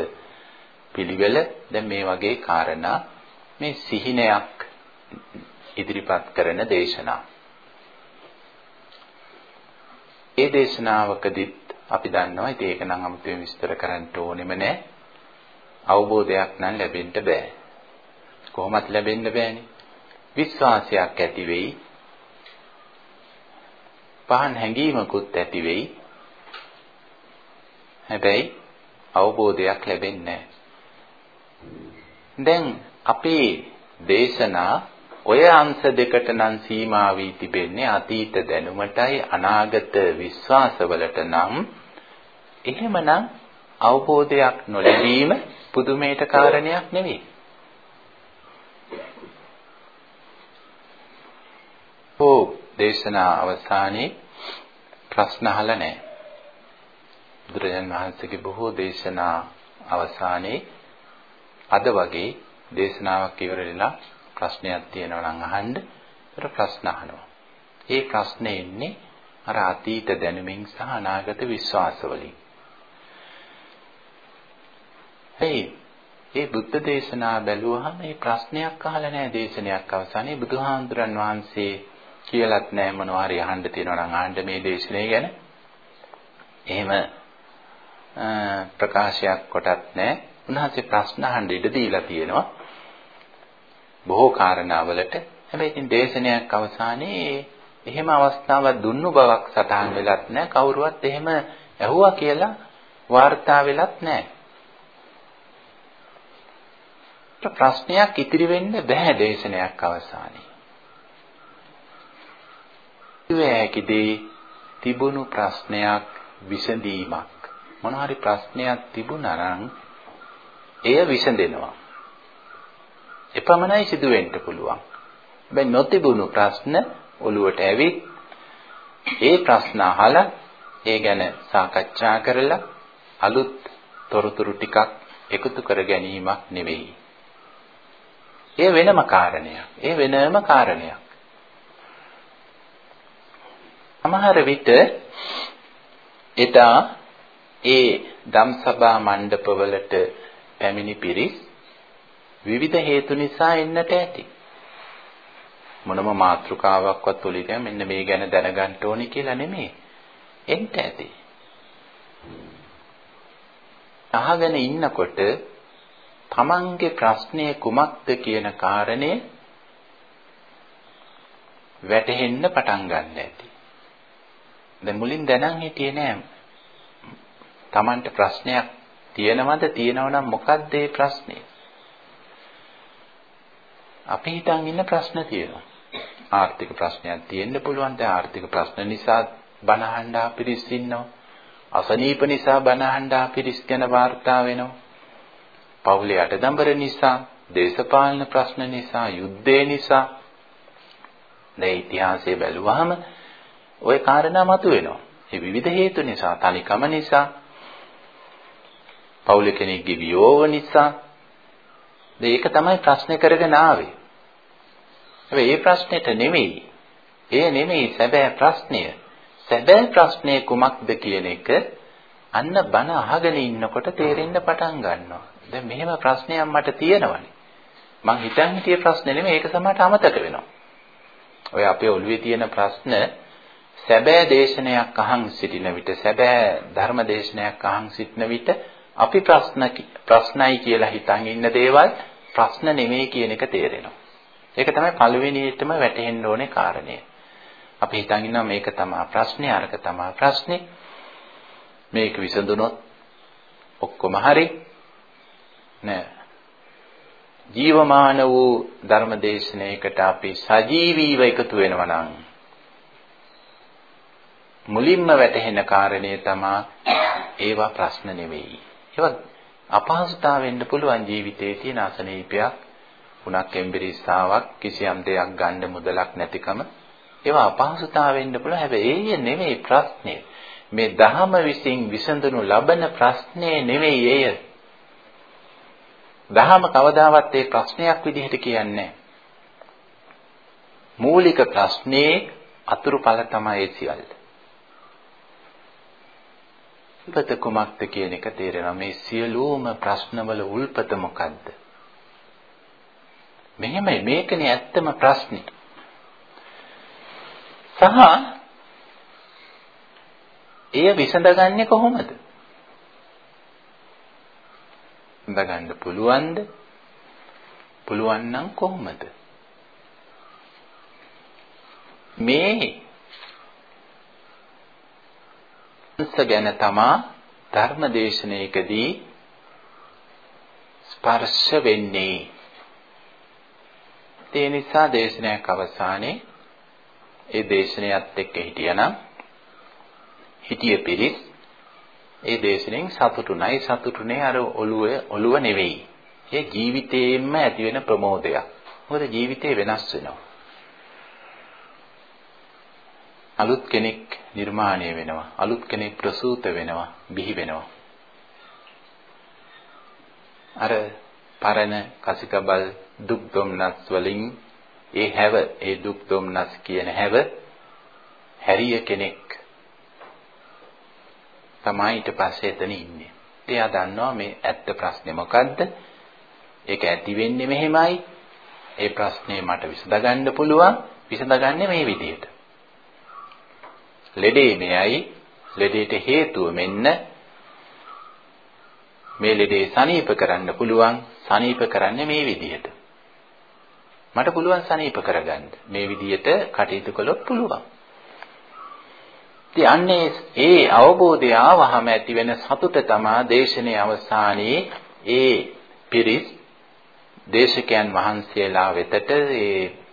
පිළිවෙල දැන් මේ වගේ කාරණා මේ සිහිනයක් ඉදිරිපත් කරන දේශනා. ඒ දේශනාවකදීත් අපි දන්නවා ඉතින් ඒක නම් අමුතුවෙන් විස්තර කරන්න ඕනෙම නෑ. අවබෝධයක් නම් ලැබෙන්න බෑ. කොහොමත් ලැබෙන්න බෑනේ. විශ්වාසයක් ඇති වෙයි. පහන් හැඟීමකුත් ඇති වෙයි. හැබැයි අවබෝධයක් ලැබෙන්නේ දැන් අපේ දේශනා ඔය අංශ දෙකට නම් සීමා වී තිබෙන්නේ අතීත දැනුමටයි අනාගත විශ්වාසවලට නම් එහෙමනම් අවබෝධයක් නොලැබීම පුදුමයට කාරණයක් නෙවෙයි. ඕ දේශනා අවසානයේ ප්‍රශ්න අහලා නැහැ. බුදුරජාණන් වහන්සේගේ බොහෝ දේශනා අවසානයේ අද වගේ දේශනාවක් ඉවර වෙලා ප්‍රශ්නයක් තියෙනවා නම් අහන්න. ඒතර ප්‍රශ්න අහනවා. ඒ ප්‍රශ්නේ එන්නේ අර අතීත දැනුමින් සහ අනාගත විශ්වාස වලින්. hey ඒ බුද්ධ දේශනා බැලුවහම මේ ප්‍රශ්නයක් අහලා නැහැ දේශනයක් අවසානයේ බුදුහාමුදුරන් වහන්සේ කියලත් නැහැ මොනවා හරි අහන්න තියෙනවා නම් අහන්න මේ දේශනේ ගැන. එහෙම ප්‍රකාශයක් කොටත් නැහැ. උන්වහන්සේ ප්‍රශ්න අහන්න ඉඩ දීලා තියෙනවා. බොහෝ කාරණාවලට. හැබැයි ඉතින් දේශනයක් අවසානයේ එහෙම අවස්ථාවක් දුන්නු බවක් සටහන් වෙලත් නැහැ. කවුරුවත් එහෙම ඇහුවා කියලා වාර්තා වෙලත් නැහැ. ප්‍රශ්නයක් ඉතිරි වෙන්න බෑ දේශනයක් අවසානයේ. ඉවැකිදී තිබුණු ප්‍රශ්නයක් විසඳීමක් මොන හරි ප්‍රශ්නයක් තිබුණා නම් එය විසඳෙනවා. එපමණයි සිදු වෙන්න පුළුවන්. හැබැයි නොතිබුණු ප්‍රශ්න ඔළුවට ඇවිත් ඒ ප්‍රශ්න අහලා ඒ ගැන සාකච්ඡා කරලා අලුත් තොරතුරු ටිකක් එකතු කර ගැනීමක් නෙවෙයි. ඒ වෙනම කාරණයක්. ඒ වෙනම කාරණයක්. සමහර විට එදා ඒ ධම්සභා මණ්ඩපවලට පැමිණි පිරිස් විවිධ හේතු නිසා එන්නට ඇති. මොනම මාතෘකාවක්වත් උලිට මෙන්න මේ ගැන දැනගන්න ඕනේ කියලා නෙමෙයි. එන්න ඇති. අහගෙන ඉන්නකොට තමන්ගේ ප්‍රශ්නය කුමක්ද කියන කාරණය වැටහෙන්න පටන් ගන්න ඇති. දැන් මුලින් දැනන් හිටියේ නෑ. තමන්ට ප්‍රශ්නයක් තියෙනවද තියෙනව නම් මොකක්ද ඒ ප්‍රශ්නේ? අපි හිතන් ඉන්න ප්‍රශ්න තියෙනවා. ආර්ථික ප්‍රශ්නයක් තියෙන්න පුළුවන්. දැන් ආර්ථික ප්‍රශ්න නිසා බනහඬ අපිරිස් ඉන්නවා. අසනීප නිසා බනහඬ අපිරිස් ගැන වාර්තා වෙනවා. පවුලේ අටදඹර නිසා, දේශපාලන ප්‍රශ්න නිසා, යුද්ධය නිසා දැන් ඉතිහාසය බැලුවහම ওই කාරණා මතුවෙනවා. ඒ විවිධ හේතු නිසා, තනිකම නිසා, පවුල කෙනෙක්ගේ වියෝව නිසා ඒක තමයි ප්‍රශ්නේ කරගෙන ආවේ. හැබැයි මේ ප්‍රශ්නෙට නෙමෙයි. ඒ නෙමෙයි සැබෑ ප්‍රශ්නය. සැබෑ ප්‍රශ්නේ කුමක්ද කියන එක අන්න බන අහගෙන ඉන්නකොට තේරෙන්න පටන් ගන්නවා. දැන් මෙහෙම ප්‍රශ්නයක් මට තියෙනවනේ. මං හිතන් හිටිය ප්‍රශ්නේ නෙමෙයි ඒක සමහරට අමතක වෙනවා. ඔය අපේ ඔළුවේ තියෙන ප්‍රශ්න සැබෑ දේශනයක් අහන් සිටින විට සැබෑ ධර්ම දේශනයක් අහන් සිටින විට අපි ප්‍රශ්න ප්‍රශ්නයි කියලා හිතන් ඉන්න දේවල් ප්‍රශ්න නෙමෙයි කියන එක තේරෙනවා. ඒක තමයි පළවෙනියටම වැටහෙන්න ඕනේ කාරණය. අපි හිතන් ඉන්නවා මේක තමයි ප්‍රශ්නේ අරක තමයි ප්‍රශ්නේ. මේක විසඳුනොත් ඔක්කොම හරි. නෑ. ජීවමාන වූ ධර්මදේශනයකට අපි සජීවීව එකතු වෙනවා නම් මුලින්ම වැටහෙන කාරණේ තමයි ඒවා ප්‍රශ්න නෙවෙයි. ඒවා අපහසුතාව වෙන්න පුළුවන් ජීවිතයේ තියෙන අසනීපයක්, උණක් එම්බිරිස්සාවක්, කිසියම් දෙයක් ගන්න මුදලක් නැතිකම ඒවා අපහසුතාව වෙන්න පුළුවන්. හැබැයි ඒ නෙවෙයි ප්‍රශ්නේ. මේ දහම විසින් විසඳනු ලබන ප්‍රශ්නේ නෙවෙයි එය. දහම කවදාවත් ඒ ප්‍රශ්නයක් විදිහට කියන්නේ මූලික ප්‍රශ්නේ අතුරුඵල තමයි ඒ සියල්ල. උල්පත කුමක්ද කියන එක තේරෙනවා මේ සියලුම ප්‍රශ්නවල උල්පත මොකද්ද? මෙහෙමයි මේකනේ ඇත්තම ප්‍රශ්නේ. සහ එය විසඳගන්නේ කොහොමද? විසඳගන්න පුළුවන්ද? පුළුවන් නම් කොහොමද? මේ අංශ ගැන තමා ධර්මදේශනයකදී ස්පර්ශ වෙන්නේ. ඒ නිසා දේශනයක් අවසානයේ ඒ දේශනයත් එක්ක හිටියනම් හිටිය පිරිස් ඒ දේශනෙන් සතුටුුණයි සතුටුනේ අර ඔළුව ඔළුව නෙවෙයි. ඒ ජීවිතේෙම ඇති වෙන ප්‍රමෝදයක්. මොකද ජීවිතේ වෙනස් වෙනවා. අලුත් කෙනෙක් නිර්මාණය වෙනවා. අලුත් කෙනෙක් ප්‍රසූත වෙනවා, බිහි වෙනවා. අර පරණ කසිකබල් දුක් දුම්නස් වලින් ඒ හැව, ඒ දුක් දුම්නස් කියන හැව හැරිය කෙනෙක් තමයි ඊට පස්සේ එතන ඉන්නේ. එයා දන්නවා මේ ඇත්ත ප්‍රශ්නේ මොකද්ද? ඒක ඇති වෙන්නේ මෙහෙමයි. ඒ ප්‍රශ්නේ මට විසඳගන්න පුළුවන්. විසඳගන්නේ මේ විදිහට. ලෙඩේ මෙයයි. ලෙඩේට හේතුව මෙන්න මේ ලෙඩේ සනීප කරන්න පුළුවන්. සනීප කරන්නේ මේ විදිහට. මට පුළුවන් සනීප කරගන්න. මේ විදිහට කටයුතු කළොත් පුළුවන්. ඉතින් අන්නේ ඒ අවබෝධය ආවහම ඇති වෙන සතුට තමා දේශනේ අවසානයේ ඒ පිරිස් දේශකයන් වහන්සේලා වෙතට ඒ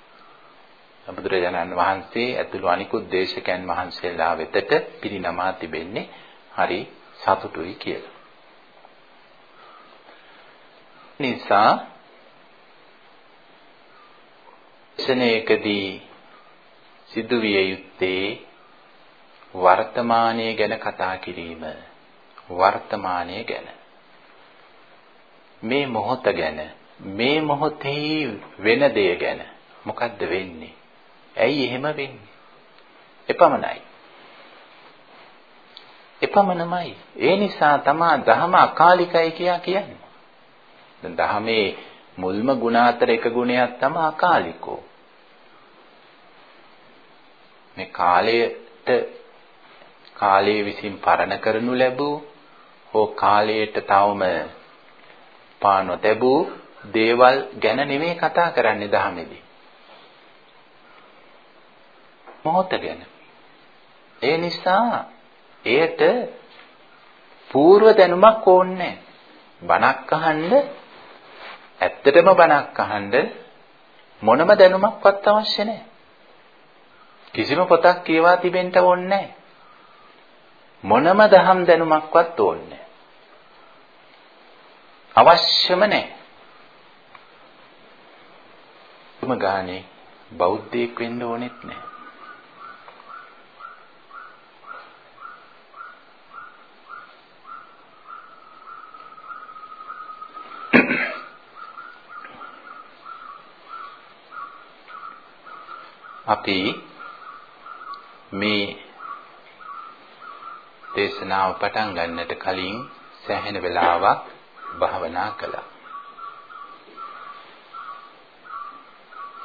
බුදුරජාණන් වහන්සේ ඇතුළු අනිකුත් දේශකයන් වහන්සේලා වෙතට පිරිනමා තිබෙන්නේ හරි සතුටුයි කියලා. නිසා දේශනයකදී සිදුවිය යුත්තේ වර්තමානයේ ගැන කතා කිරීම. වර්තමානයේ ගැන. මේ මොහොත ගැන මේ මොහොතේ වෙන දේ ගැන මොකද්ද වෙන්නේ? ඇයි එහෙම වෙන්නේ? එපමණයි. එපමණමයි. ඒ නිසා තමා දහම අකාලිකයි කියා කියන්නේ. දැන් දහමේ මුල්ම ගුණ අතර එක ගුණයක් තමයි අකාලිකෝ. මේ කාලයට කාලයේ විසින් පරණ කරනු ලැබූ හෝ කාලයට තවම පා නොතැබූ දේවල් ගැන නෙමෙයි කතා කරන්නේ ධහමේදී. මොහොත ගැන. ඒ නිසා එයට పూర్ව දැනුමක් ඕනේ බණක් අහන්න ඇත්තටම බණක් අහන්න මොනම දැනුමක්වත් අවශ්‍ය නැහැ. කිසිම පොතක් කියවා තිබෙන්න ඕනේ නැහැ. මොනම දහම් දැනුමක්වත් ඕනේ අවශ්‍යම නැහැ. තුම ගානේ බෞද්ධයෙක් වෙන්න ඕනෙත් නැහැ. අපි මේ දේශනාව පටන් ගන්නට කලින් සෑහෙන වෙලාවක් භාවනා කළා.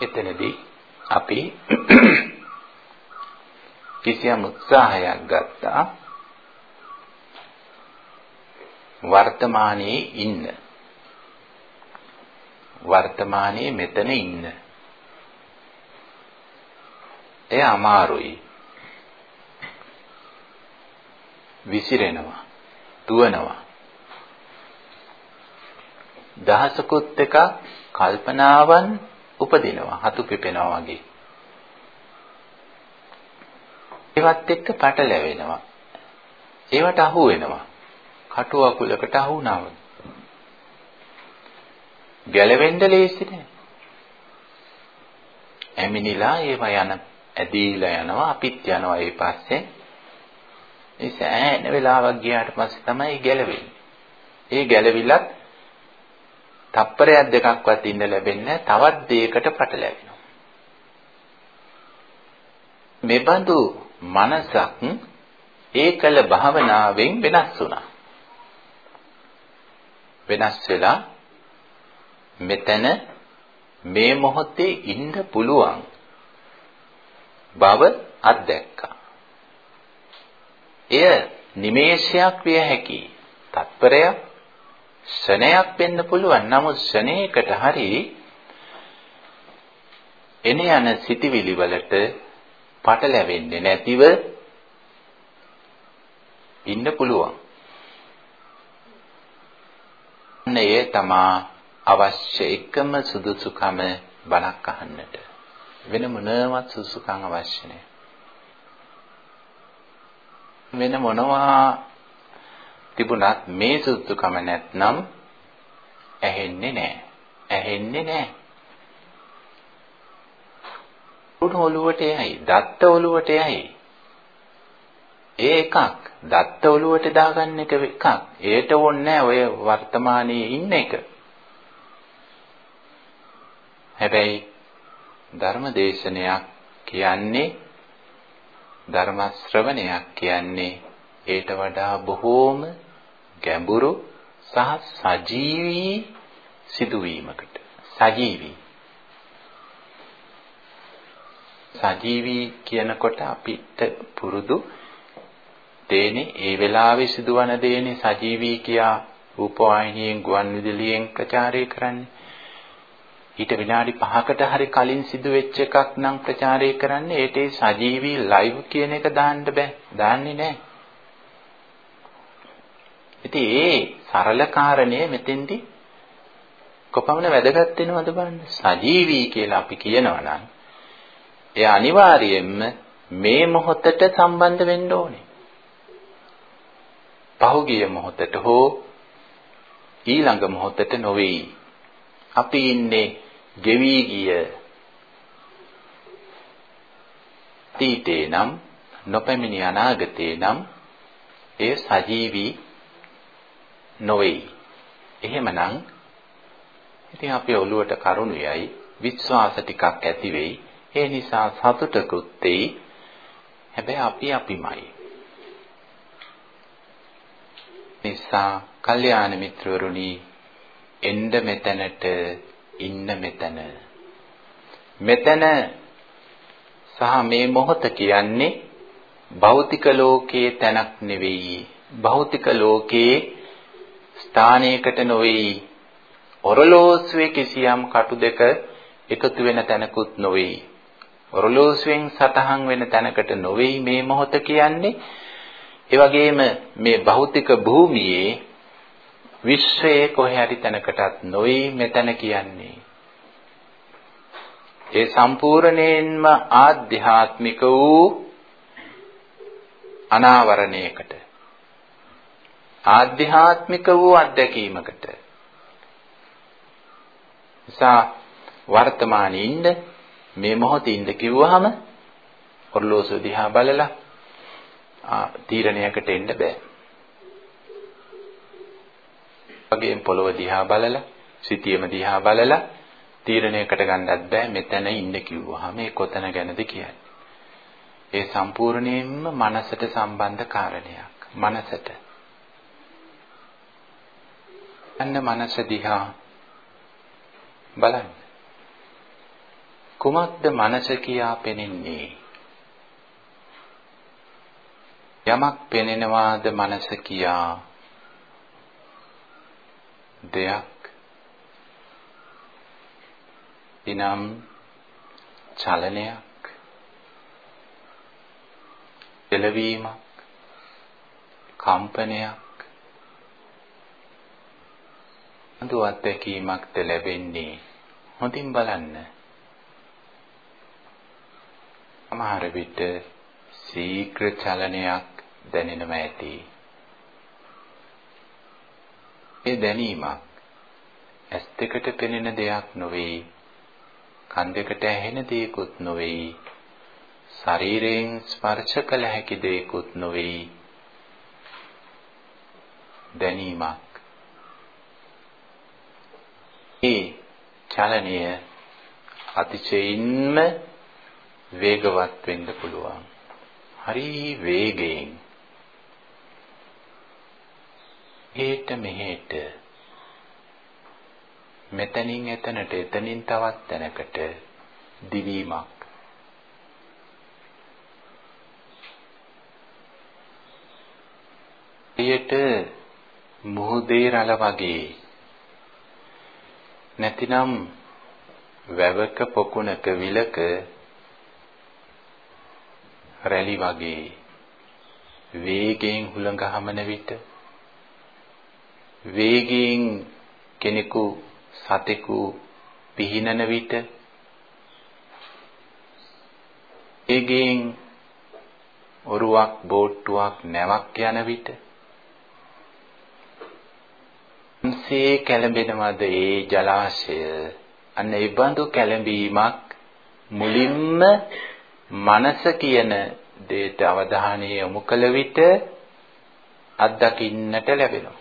එතනදී අපි කිසියම් උත්සාහයක් ගත්තා. වර්තමානයේ ඉන්න. වර්තමානයේ මෙතන ඉන්න. එය අමාරුයි. විසිරෙනවා දුවනවා. දහසකුත් එක කල්පනාවන් උපදිනවා හතු පිපෙනවා වගේ. ඒවත් එක්ක පැටලැවෙනවා. ඒවට අහු වෙනවා. කටු අකුලකට අහු වුණාම. ගැලවෙන්න ලේසි නෑ. ඇමිනිලා ඒව යන ඇදීලා යනවා අපිත් යනවා ඒ පස්සේ ඒ සෑහෙන වෙලාවක් ගියාට පස්සේ තමයි ගැලවෙන්නේ. ඒ ගැලවිලත් තප්පරයක් දෙකක්වත් ඉන්න ලැබෙන්නේ තවත් දෙයකට පටලැවෙනවා. මෙබඳු මනසක් ඒකල භාවනාවෙන් වෙනස් වුණා. වෙනස් වෙලා මෙතන මේ මොහොතේ ඉන්න පුළුවන් බව අත්දැක්කා. එය නිමේෂයක් විය හැකි. තත්පරයක් ශනයක් වෙන්න පුළුවන්. නමුත් ශනයකට හරි එන යන සිටිවිලි වලට පටලැවෙන්නේ නැතිව ඉන්න පුළුවන්. අනේ තමා අවශ්‍ය එකම සුදුසුකම බණක් අහන්නට. වෙන මොනවත් සුසුකම් අවශ්‍ය නැහැ. වෙන මොනවා තිබුණත් මේ සුසුකම නැත්නම් ඇහෙන්නේ නැහැ. ඇහෙන්නේ නැහැ. උඩ ඔලුවට එයි, දත්ත ඔලුවට එයි. ඒ එකක්. දත්ත ඔලුවට දාගන්න එක එකක්. ඒට ඕනේ ඔය වර්තමානයේ ඉන්න එක. හැබැයි ධර්ම දේශනයක් කියන්නේ ධර්ම ශ්‍රවණයක් කියන්නේ. ඊට වඩා බොහෝම ගැඹුරු සහ සජීවී සිදුවීමකට. සජීවී. සජීවී කියනකොට අපිට පුරුදු දේනේ ඒ වෙලාවේ සිදුවන දේනේ සජීවී කියා රූපවාහිනියෙන් ගුවන් විදුලියෙන් ප්‍රචාරය කරන්නේ. ඊට විනාඩි 5කට හරි කලින් සිදුවෙච්ච එකක් නම් ප්‍රචාරය කරන්නේ ඒටේ සජීවී ලයිව් කියන එක දාන්න බෑ. දාන්නේ නෑ. ඉතින් ඒ සරල කාරණය මෙතෙන්දි කොපමණ වැදගත් වෙනවද බලන්න. සජීවී කියලා අපි කියනවා නම් ඒ අනිවාර්යයෙන්ම මේ මොහොතට සම්බන්ධ වෙන්න ඕනේ. පහුගිය මොහොතට හෝ ඊළඟ මොහොතට නොවේයි. අපි ඉන්නේ ගෙවි ගිය අතීතේ නම් නොපැමිණි අනාගතේ නම් එය සජීවී නොවේ. එහෙමනම් ඉතින් අපේ ඔළුවට කරුණුයයි විශ්වාස ටිකක් ඇති වෙයි. ඒ නිසා සතුටකුත් වෙයි. හැබැයි අපි අපිමයි. නිසා කල්යාණ මිත්‍රවරුනි එන්න මෙතනට ඉන්න මෙතන. මෙතන සහ මේ මොහොත කියන්නේ භෞතික ලෝකයේ තැනක් නෙවෙයි. භෞතික ලෝකයේ ස්ථානයකට නොවේයි. ඔරලෝසුවේ කිසියම් කටු දෙක එකතු වෙන තැනකුත් නොවේයි. ඔරලෝසුවෙන් සතහන් වෙන තැනකට නොවේයි මේ මොහොත කියන්නේ. ඒ වගේම මේ භෞතික භූමියේ විශ්වයේ කොහේ හරි තැනකටත් නොවේ මෙතන කියන්නේ. ඒ සම්පූර්ණයෙන්ම ආධ්‍යාත්මික වූ අනාවරණයකට ආධ්‍යාත්මික වූ අත්දැකීමකට නිසා වර්තමානයේ ඉන්න මේ මොහොතේ ඉන්න කිව්වහම ඔර්ලෝසුව දිහා බලලා තීරණයකට එන්න බෑ. වගේම පොළව දිහා බලලා සිටියම දිහා බලලා තීරණයකට ගන්නත් බෑ මෙතන ඉන්න කිව්වහම ඒ කොතන ගැනද කියන්නේ. ඒ සම්පූර්ණයෙන්ම මනසට සම්බන්ධ කාරණයක්. මනසට. අන්න මනස දිහා බලන්න. කුමක්ද මනස කියා පෙනෙන්නේ? යමක් පෙනෙනවාද මනස කියා දෙයක් එනම් චලනයක් එළවීමක් කම්පනයක් අඳු අත්දැකීමක්ද ලැබෙන්නේ හොඳින් බලන්න. සමහර විට ශීඝ්‍ර චලනයක් දැනෙනව ඇති. ඒ දැනීමක් ඇස් දෙකට පෙනෙන දෙයක් නොවේ කන් දෙකට ඇහෙන දෙයක්ුත් නොවේ. ශරීරයෙන් ස්පර්ශ කළ හැකි දෙයක්ුත් නොවේ. දැනීමක්. ඒ චලනය අතිශයින්ම වේගවත් වෙන්න පුළුවන්. හරි වේගයෙන්. හේට මෙහෙට. මෙතනින් එතනට එතනින් තවත් තැනකට දිවීමක්. එයට මුහුදේ රළ වගේ නැතිනම් වැවක පොකුණක විලක රැලි වගේ වේගයෙන් හුළඟ හමන විට වේගයෙන් කෙනෙකු සතෙකු පිහිනන විට ඒගෙන් ඔරුවක් බෝට්ටුවක් නැවක් යන විට සේ කැළඹෙනවද ඒ ජලාශය? අන්න ඒ බඳු කැළඹීමක් මුලින්ම මනස කියන දේට අවධානය යොමු කළ විට අත්දකින්නට ලැබෙනවා.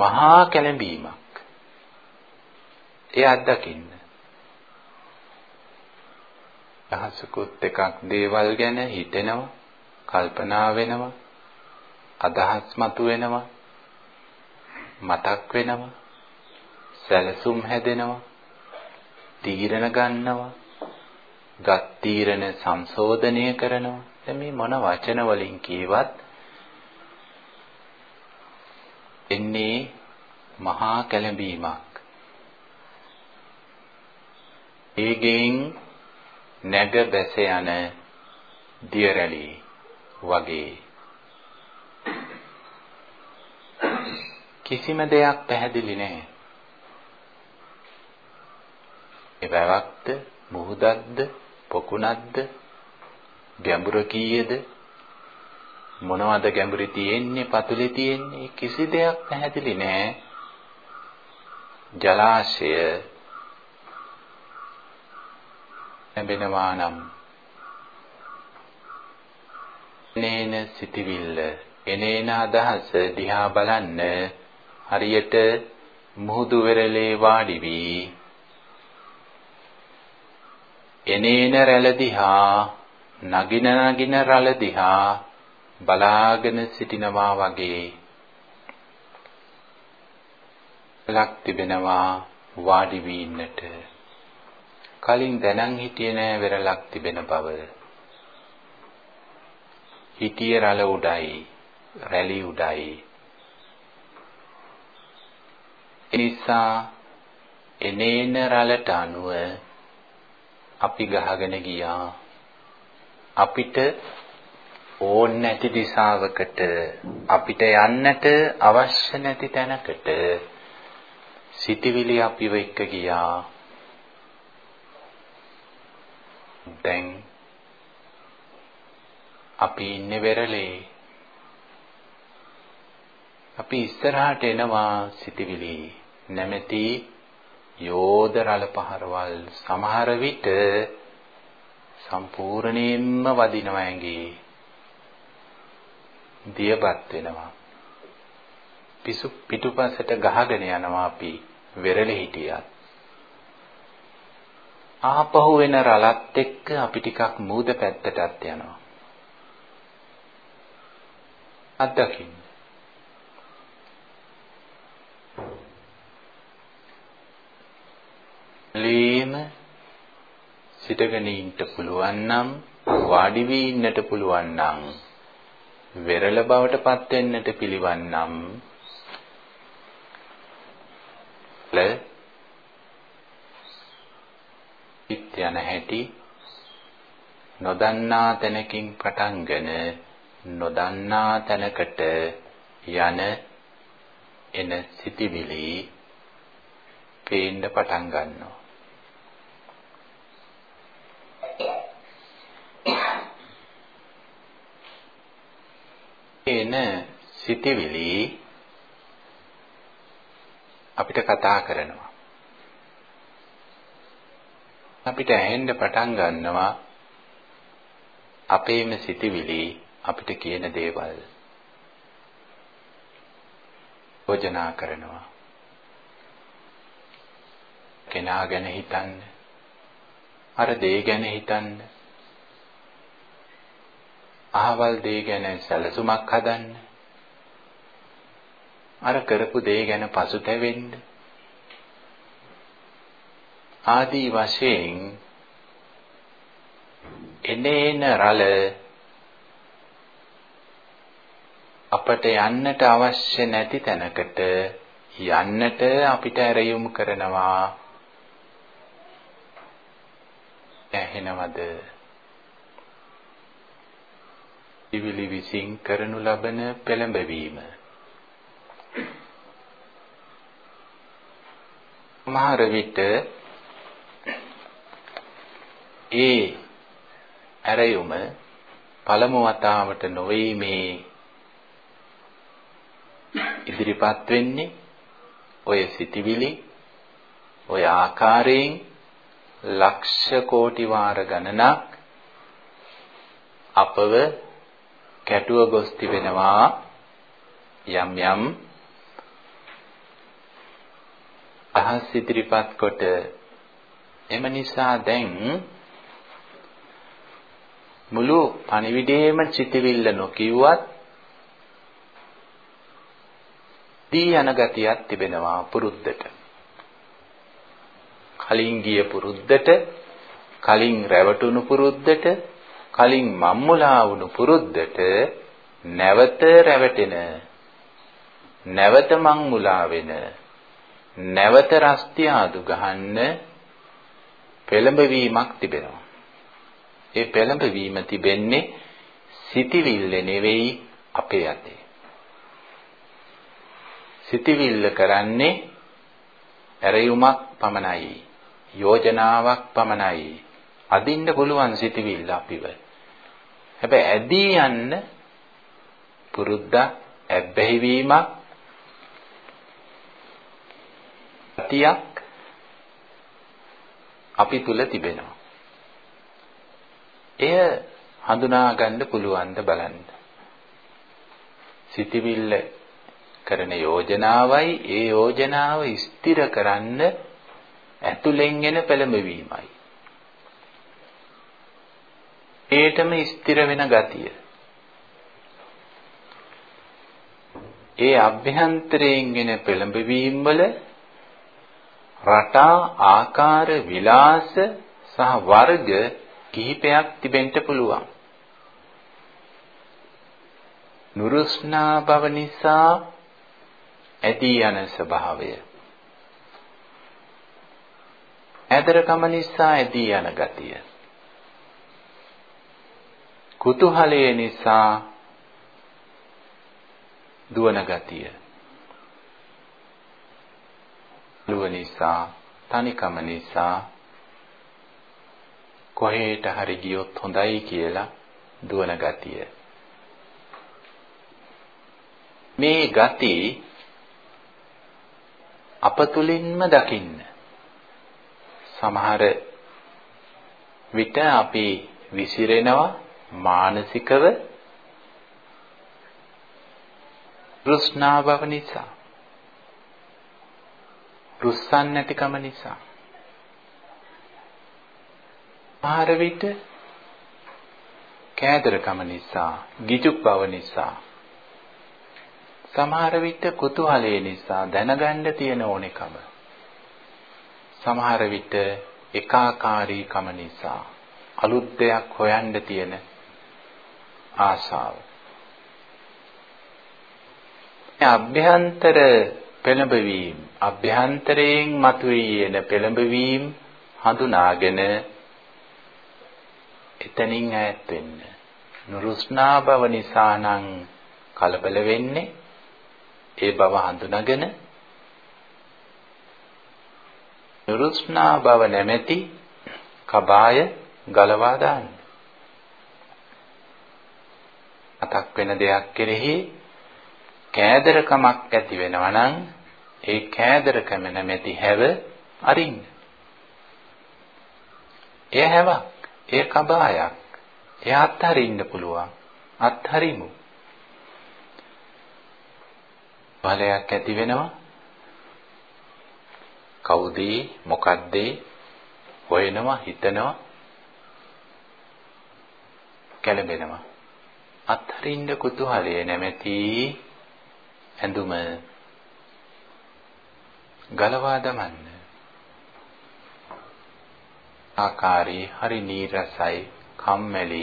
මහා කැළඹීමක්. ඒ අත්දකින්න. දහසකුත් එකක් දේවල් ගැන හිතෙනවා, කල්පනා වෙනවා, අදහස් මතු වෙනවා, මතක් වෙනවා, සැලසුම් හැදෙනවා, තීරණ ගන්නවා, ගත් තීරණ සංශෝධනය කරනවා. දැන් මේ මොන වචන වලින් කියවත් එන්නේ මහා කැළඹීමක්. ඒගෙන් නැග බැස යන දියරැලි වගේ කිසිම දෙයක් පැහැදිලි නැහැ. ඒ වැවක්ද, මුහුදක්ද, පොකුණක්ද, ගැඹුර කීයේද මොනවද ගැඹුරේ තියෙන්නේ පතුලේ තියෙන්නේ? කිසි දෙයක් පැහැදිලි නෑ ජලාශය ලැබෙනවා නම් එනේන සිටිවිල්ල එනේන අදහස දිහා බලන්න. හරියට මුහුදු වෙරළේ වාඩි වී එනේන රැළ දිහා නගින නගින රළ දිහා බලාගෙන සිටිනවා වගේ ලක් තිබෙනවා වාඩි වී ඉන්නට කලින් දැනන් හිටියේ නෑ වෙරළක් තිබෙන බව. හිටියේ රළ උඩයි රැලි උඩයි. නිසා එනේන රළට අනුව අපි ගහගෙන ගියා. අපිට ඕන් නැති දිශාවකට අපිට යන්නට අවශ්‍ය නැති තැනකට සිටිවිලි අපිව එක්ක ගියා. දැන් අපි ඉන්නේ වෙරළේ. අපි ඉස්සරහට එනවා සිටිවිලි නැමැති යෝධ රළ පහරවල් සමහර විට සම්පූර්ණයෙන්ම වදිනවා ඇඟේ. දියපත් වෙනවා. පිසු පිටුපසට ගහගෙන යනවා අපි වෙරළ හිටියත්. ආපහු වෙන රළත් එක්ක අපි ටිකක් මූද පැත්තටත් යනවා. අත්දකින්න. ලීම සිටගෙන ඉන්න පුළුවන් නම් වාඩි වී ඉන්නට පුළුවන් නම් වෙරළ බවට පත් වෙන්නට පිළිවන් නම් ල ඉත්‍යන හැටි නොදන්නා තැනකින් පටන්ගෙන නොදන්නා තැනකට යන එන සිටිවිලි පේන්න පටන් ගන්නවා. එන සිටිවිලි අපිට කතා කරනවා. අපිට ඇහෙන්න පටන් ගන්නවා අපේම සිටිවිලි අපිට කියන දේවල්. යෝජනා කරනවා. කෙනා ගැන හිතන්න. අර දේ ගැන හිතන්න. අහවල් දේ ගැන සැලසුමක් හදන්න. අර කරපු දේ ගැන පසුතැවෙන්න. ආදී වශයෙන් එනේන රළ අපට යන්නට අවශ්‍ය නැති තැනකට යන්නට අපිට ඇරයුම් කරනවා ඇහෙනවද ඉවිලි විසින් කරනු ලබන පෙළඹවීම. මහර විට ඒ ඇරයුම පළමු වතාවට නොවේ මේ ඉදිරිපත් වෙන්නේ ඔය සිටිවිලි ඔය ආකාරයෙන් ලක්ෂ කෝටි වාර ගණනක් අපව කැටුව ගොස් තිබෙනවා. යම් යම් අහස් ඉදිරිපත් කොට එම නිසා දැන් මුළු පණිවිඩයේම චිතවිල්ල නොකියුවත් දී යන ගතියක් තිබෙනවා පුරුද්දට. කලින් ගිය පුරුද්දට කලින් රැවටුණු පුරුද්දට කලින් මම්මුලා වුණු පුරුද්දට නැවත රැවටෙන නැවත මම්මුලා වෙන නැවත රස්තියාදු ගහන්න පෙළඹවීමක් තිබෙනවා. ඒ පෙළඹවීම තිබෙන්නේ සිටිවිල්ල නෙවෙයි අපේ අතේ. සිටිවිල්ල කරන්නේ ඇරයුමක් පමණයි. යෝජනාවක් පමණයි. අදින්න පුළුවන් සිටිවිල්ල අපිව. හැබැයි ඇදී යන්න පුරුද්ද ඇබ්බැහි වීමක් තියක් අපි තුල තිබෙනවා. එය හඳුනා ගන්න පුළුවන්ද බලන්න. සිටිවිල්ල කරන යෝජනාවයි ඒ යෝජනාව ස්ථිර කරන්න ඇතුලෙන් එන පෙළඹවීමයි. ඒටම ස්ථිර වෙන ගතිය. ඒ අභ්‍යන්තරයෙන් එන පෙළඹවීම් වල රටා ආකාර විලාස සහ වර්ග කිහිපයක් තිබෙන්න පුළුවන්. නුරුස්නා බව නිසා ඇදී යන ස්වභාවය ඇදරකම නිසා ඇදී යන ගතිය. කුතුහලය නිසා දුවන ගතිය. ලුව නිසා, තනිකම නිසා කොහේට හරි ගියොත් හොඳයි කියලා දුවන ගතිය. මේ ගති අප තුලින්ම දකින්න. සමහර විට අපි විසිරෙනවා මානසිකව තෘෂ්ණාව නිසා රුස්සන් නැතිකම නිසා සමහර විට කෑදරකම නිසා ගිජුක් බව නිසා සමහර විට කුතුහලය නිසා දැනගන්න තියෙන ඕනෙකම සමහර විට ඒකාකාරීකම නිසා අලුත් දෙයක් හොයන්න තියෙන ආශාව අභ්‍යන්තර පෙළඹවීම අභ්‍යන්තරයෙන් මතුවී එන පෙළඹවීම හඳුනාගෙන එතනින් ඈත් වෙන්න නුරුස්නා බව නිසා නම් කලබල වෙන්නේ ඒ බව හඳුනාගෙන නුරුස්නා බව නැමැති කබාය ගලවා දාන්න. අතක් වෙන දෙයක් කෙරෙහි කෑදරකමක් ඇති වෙනවා නම් ඒ කෑදරකම නැමැති හැව අරින්න. එය හැවක්, එය කබායක්. එය අත්හරින්න පුළුවන්. අත්හරිමු. බලයක් ඇති වෙනවා. කවුද මොකද්ද හොයනවා හිතනවා කැළඹෙනවා අත්හරින්න කුතුහලය නැමැති ඇඳුම ගලවා දමන්න. ආකාරී හරි නීරසයි කම්මැලි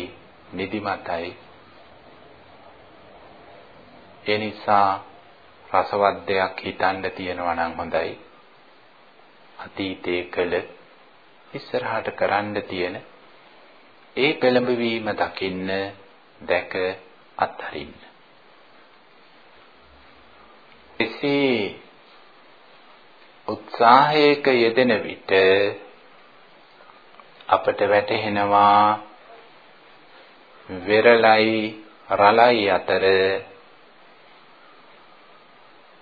නිදිමතයි. ඒ නිසා රසවත් දෙයක් හිතන්න තියෙනවා නම් හොඳයි. අතීතයේ කළ ඉස්සරහට කරන්න තියෙන ඒ පෙළඹවීම දකින්න දැක අත්හරින්න. එසේ උත්සාහයක යෙදෙන විට අපට වැටහෙනවා වෙරළයි රළයි අතර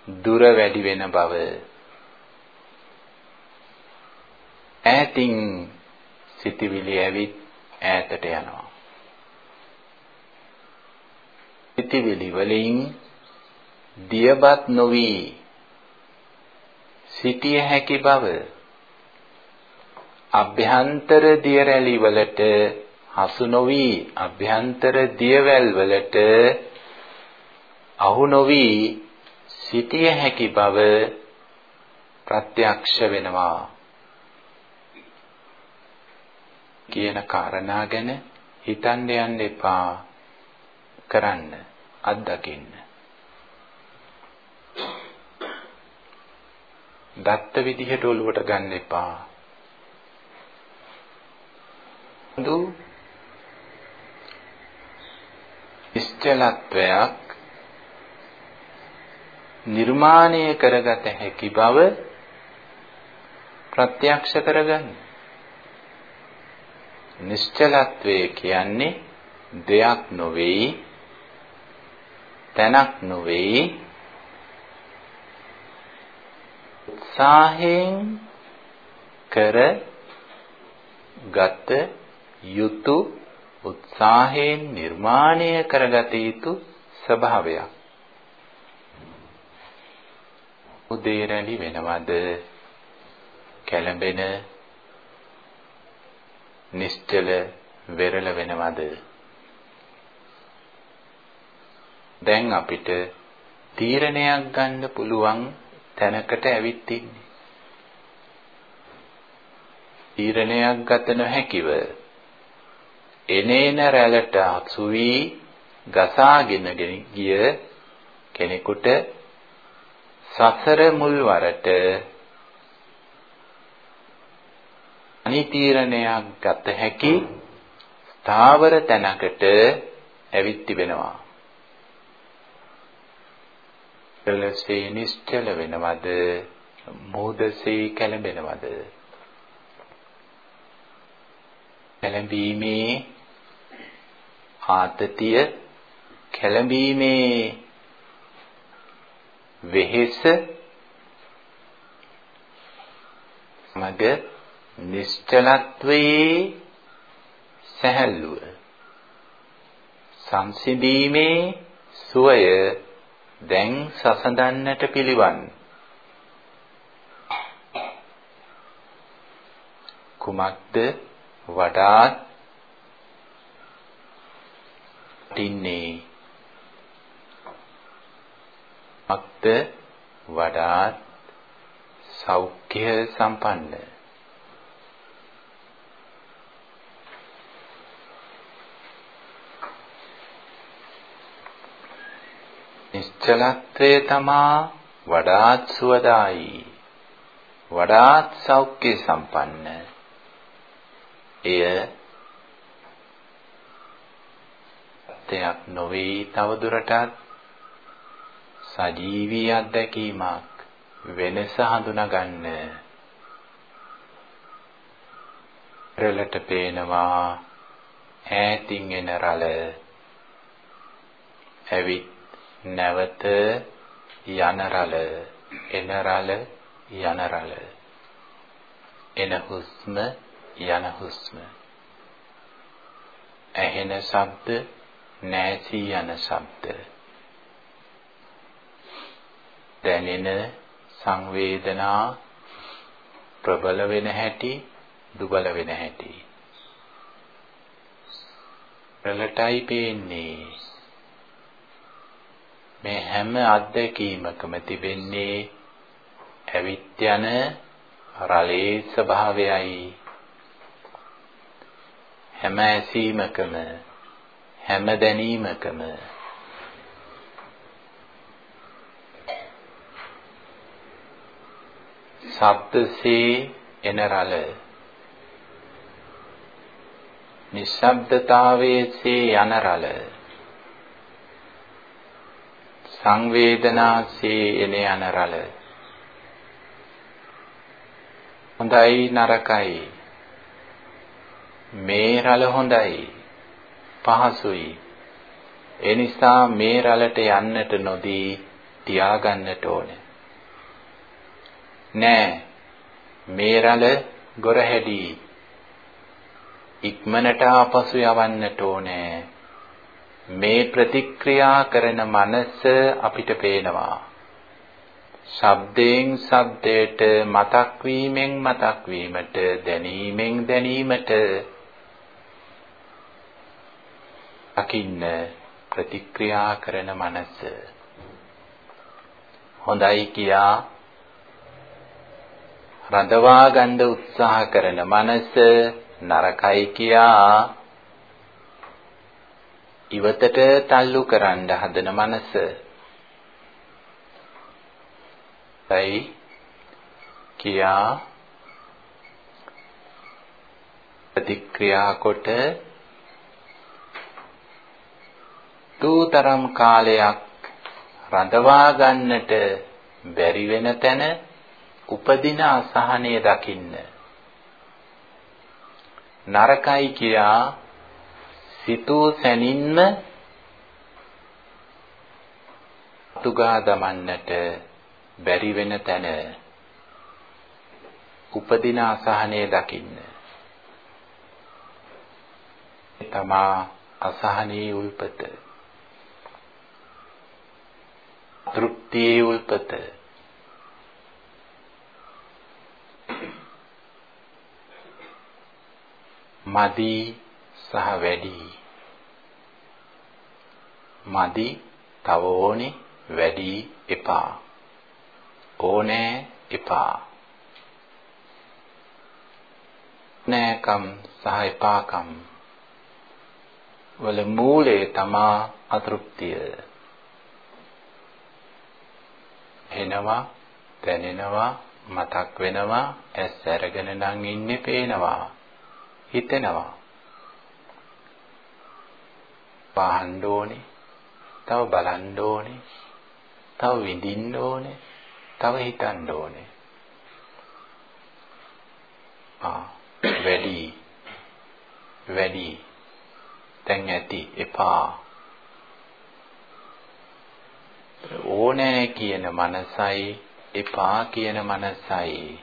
දුර වැඩි වෙන බව. ඈතින් සිටිවිලි ඇවිත් ඈතට යනවා. සිටිවිලි වලින් දියබත් නොවි. සිටිය හැකි බව. අභ්‍යන්තර දිය රැලි වලට හසු නොවි. අභ්‍යන්තර දියවැල් වලට අහු නොවි. සිටිය හැකි බව ප්‍රත්‍යක්ෂ වෙනවා. කියන කාරණා ගැන හිතන්න යන්න එපා. කරන්න අත්දකින්න දත්ත විදිහට ඔලුවට ගන්න එපා. දු ඉස්චලත්වයක් නිර්මාණය කරගත හැකි බව ප්‍රත්‍යක්ෂ කරගන්න. නිශ්චලත්වය කියන්නේ දෙයක් නොවේයි තැනක් නොවේයි උත්සාහයෙන් කර ගත යුතු උත්සාහයෙන් නිර්මාණය කරගත යුතු ස්වභාවයක්. උදේ රැලි වෙනවද? කැළඹෙන නිශ්චල වෙරළ වෙනවද? දැන් අපිට තීරණයක් ගන්න පුළුවන් තැනකට ඇවිත් ඉන්නේ. තීරණයක් ගත නොහැකිව එනේන රැළට අසු වී ගසාගෙන ගිය කෙනෙකුට සසර මුල් වරට තනි තීරණයක් ගත හැකි ස්ථාවර තැනකට ඇවිත් තිබෙනවා. එලෙසේ නිශ්චල වෙනවද? මෝදසේ කැළඹෙනවද? කැළඹීමේ ආතතිය කැළඹීමේ වෙහෙස මග නිශ්චලත්වයේ සැහැල්ලුව. සංසිඳීමේ සුවය දැන් සසඳන්නට පිළිවන්. කුමක්ද වඩාත් තින්නේ? මක්ද වඩාත් සෞඛ්‍ය සම්පන්න? නිශ්චලත්වය තමා වඩාත් සුවදායි. වඩාත් සෞඛ්‍ය සම්පන්න. එය සත්‍යයක් නොවේ තවදුරටත් සජීවී අත්දැකීමක් වෙනස හඳුනාගන්න. රළට පේනවා ඈතින් එන රළ ඇවිත් නැවත යන රළ එන රළ යන රළ එන හුස්ම යන හුස්ම. ඇහෙන ශබ්ද නැසී යන ශබ්ද. දැනෙන සංවේදනා ප්‍රබල වෙන හැටි දුබල වෙන හැටි. රළටයි පේන්නේ. මේ හැම අත්දැකීමකම තිබෙන්නේ ඇවිත් යන රලේ ස්වභාවයයි. හැම ඇසීමකම හැම දැනීමකම ශබ්දසේ එන රල නිශ්ශබ්දතාවයේසේ යන රල සංවේදනාසේ එන යන රල හොඳයි නරකයි. මේ රළ හොඳයි. පහසුයි. ඒ නිසා මේ රළට යන්නට නොදී තියාගන්නට ඕනේ. නෑ. මේ රළ ගොරහැඩි. ඉක්මනට ආපසු යවන්නට ඕනේ. මේ ප්‍රතික්‍රියා කරන මනස අපිට පේනවා. ශබ්දයෙන් ශබ්දයට මතක් වීමෙන් මතක් වීමට දැනීමෙන් දැනීමට අකින්න ප්‍රතික්‍රියා කරන මනස. හොඳයි කියා රඳවා ගන්න උත්සාහ කරන මනස නරකයි කියා ඉවතට තල්ලු කරන්න හදන මනස. යි කියා ප්‍රතික්‍රියා කොට දූතරම් කාලයක් රඳවා ගන්නට බැරි වෙන තැන උපදින අසහනය දකින්න. නරකයි කියා සිතූ සැනින්ම තුගා දමන්නට බැරි වෙන තැන උපදින අසහනය දකින්න. තමා අසහනී උල්පත. තෘප්තියේ උල්පත. මදි සහ වැඩි. මදි තව ඕනේ වැඩි එපා. ඕනෑ එපා. නෑකම් සහ එපාකම් වල මූලය තමා අතෘප්තිය. එනවා දැනෙනවා මතක් වෙනවා ඇස් අරගෙන නම් ඉන්නේ පේනවා හිතෙනවා. පහන්න ඕනේ. තව බලන්න ඕනේ. තව විඳින්න ඕනේ. තව හිතන්න ඕනේ. ආ වැඩි. වැඩි. දැන් ඇති. එපා. ඕනෑ කියන මනසයි එපා කියන මනසයි.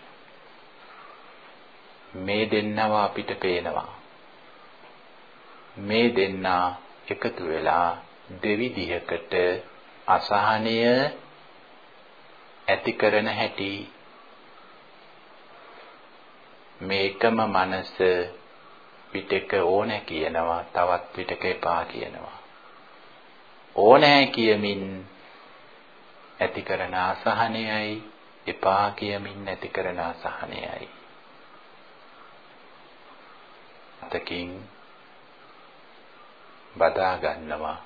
මේ දෙන්නව අපිට පේනවා. මේ දෙන්නා එකතු වෙලා දෙවිදිහකට අසහනය ඇති කරන හැටි මේකම මනස පිටක ඕනෑ කියනවා තවත් පිටක එපා කියනවා. ඕනෑ කියමින් ඇති කරන අසහනයයි එපා කියමින් ඇති කරන අසහනයයි. අතකින් බදා ගන්නවා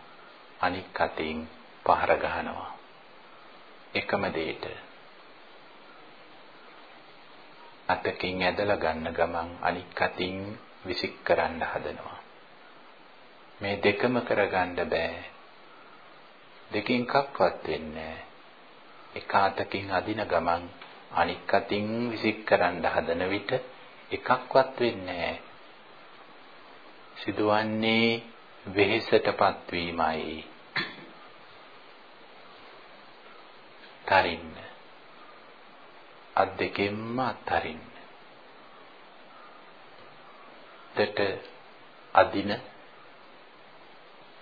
අනික් අතින් පහර ගහනවා. එකම දෙයට. අතකින් ඇදලා ගන්න ගමන් අනික් අතින් විසික් කරන්න හදනවා. මේ දෙකම කරගන්න බෑ. දෙකින් කක්වත් වෙන්නේ එක අතකින් අදින ගමන් අනික් අතින් විසික් කරන්න හදන විට එකක්වත් වෙන්නේ සිදුවන්නේ වෙහෙසටපත් වීමයි. තරින්න. අත් දෙකෙන්ම අත්හරින්න. දෙට අදින.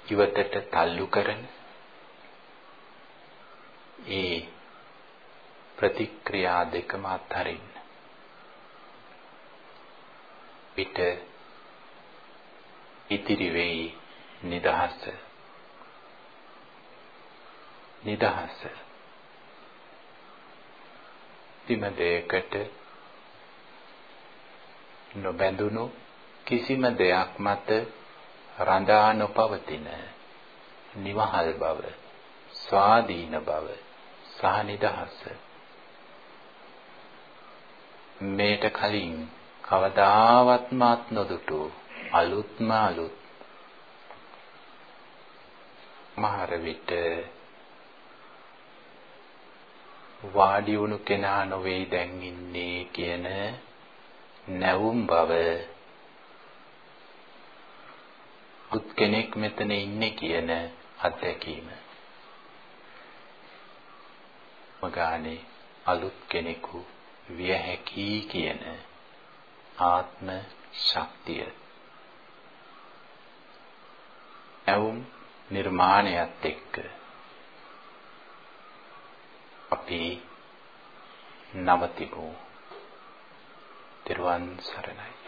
ඉවතට තල්ලු කරන. ඒ ප්‍රතික්‍රියා දෙකම අත්හරින්න. පිට ඉතිරි වෙයි. නිදහස. නිදහස. කිසිම දෙයකට නොබැඳුණු කිසිම දෙයක් මත රඳා නොපවතින නිවහල් බව ස්වාධීන බව සහ නිදහස. මේට කලින් කවදාවත් මාත් නොදුටු අලුත්ම අලුත් මහර විට වාඩි වුණු කෙනා නොවේ දැන් ඉන්නේ කියන නැවුම් බව උත් කෙනෙක් මෙතන ඉන්නේ කියන අත්දැකීම. මගානේ අලුත් කෙනෙකු විය හැකි කියන ආත්ම ශක්තිය. ඇවුම් නිර්මාණයත් එක්ක අපි නවතිමු. ත්වන් සරණයි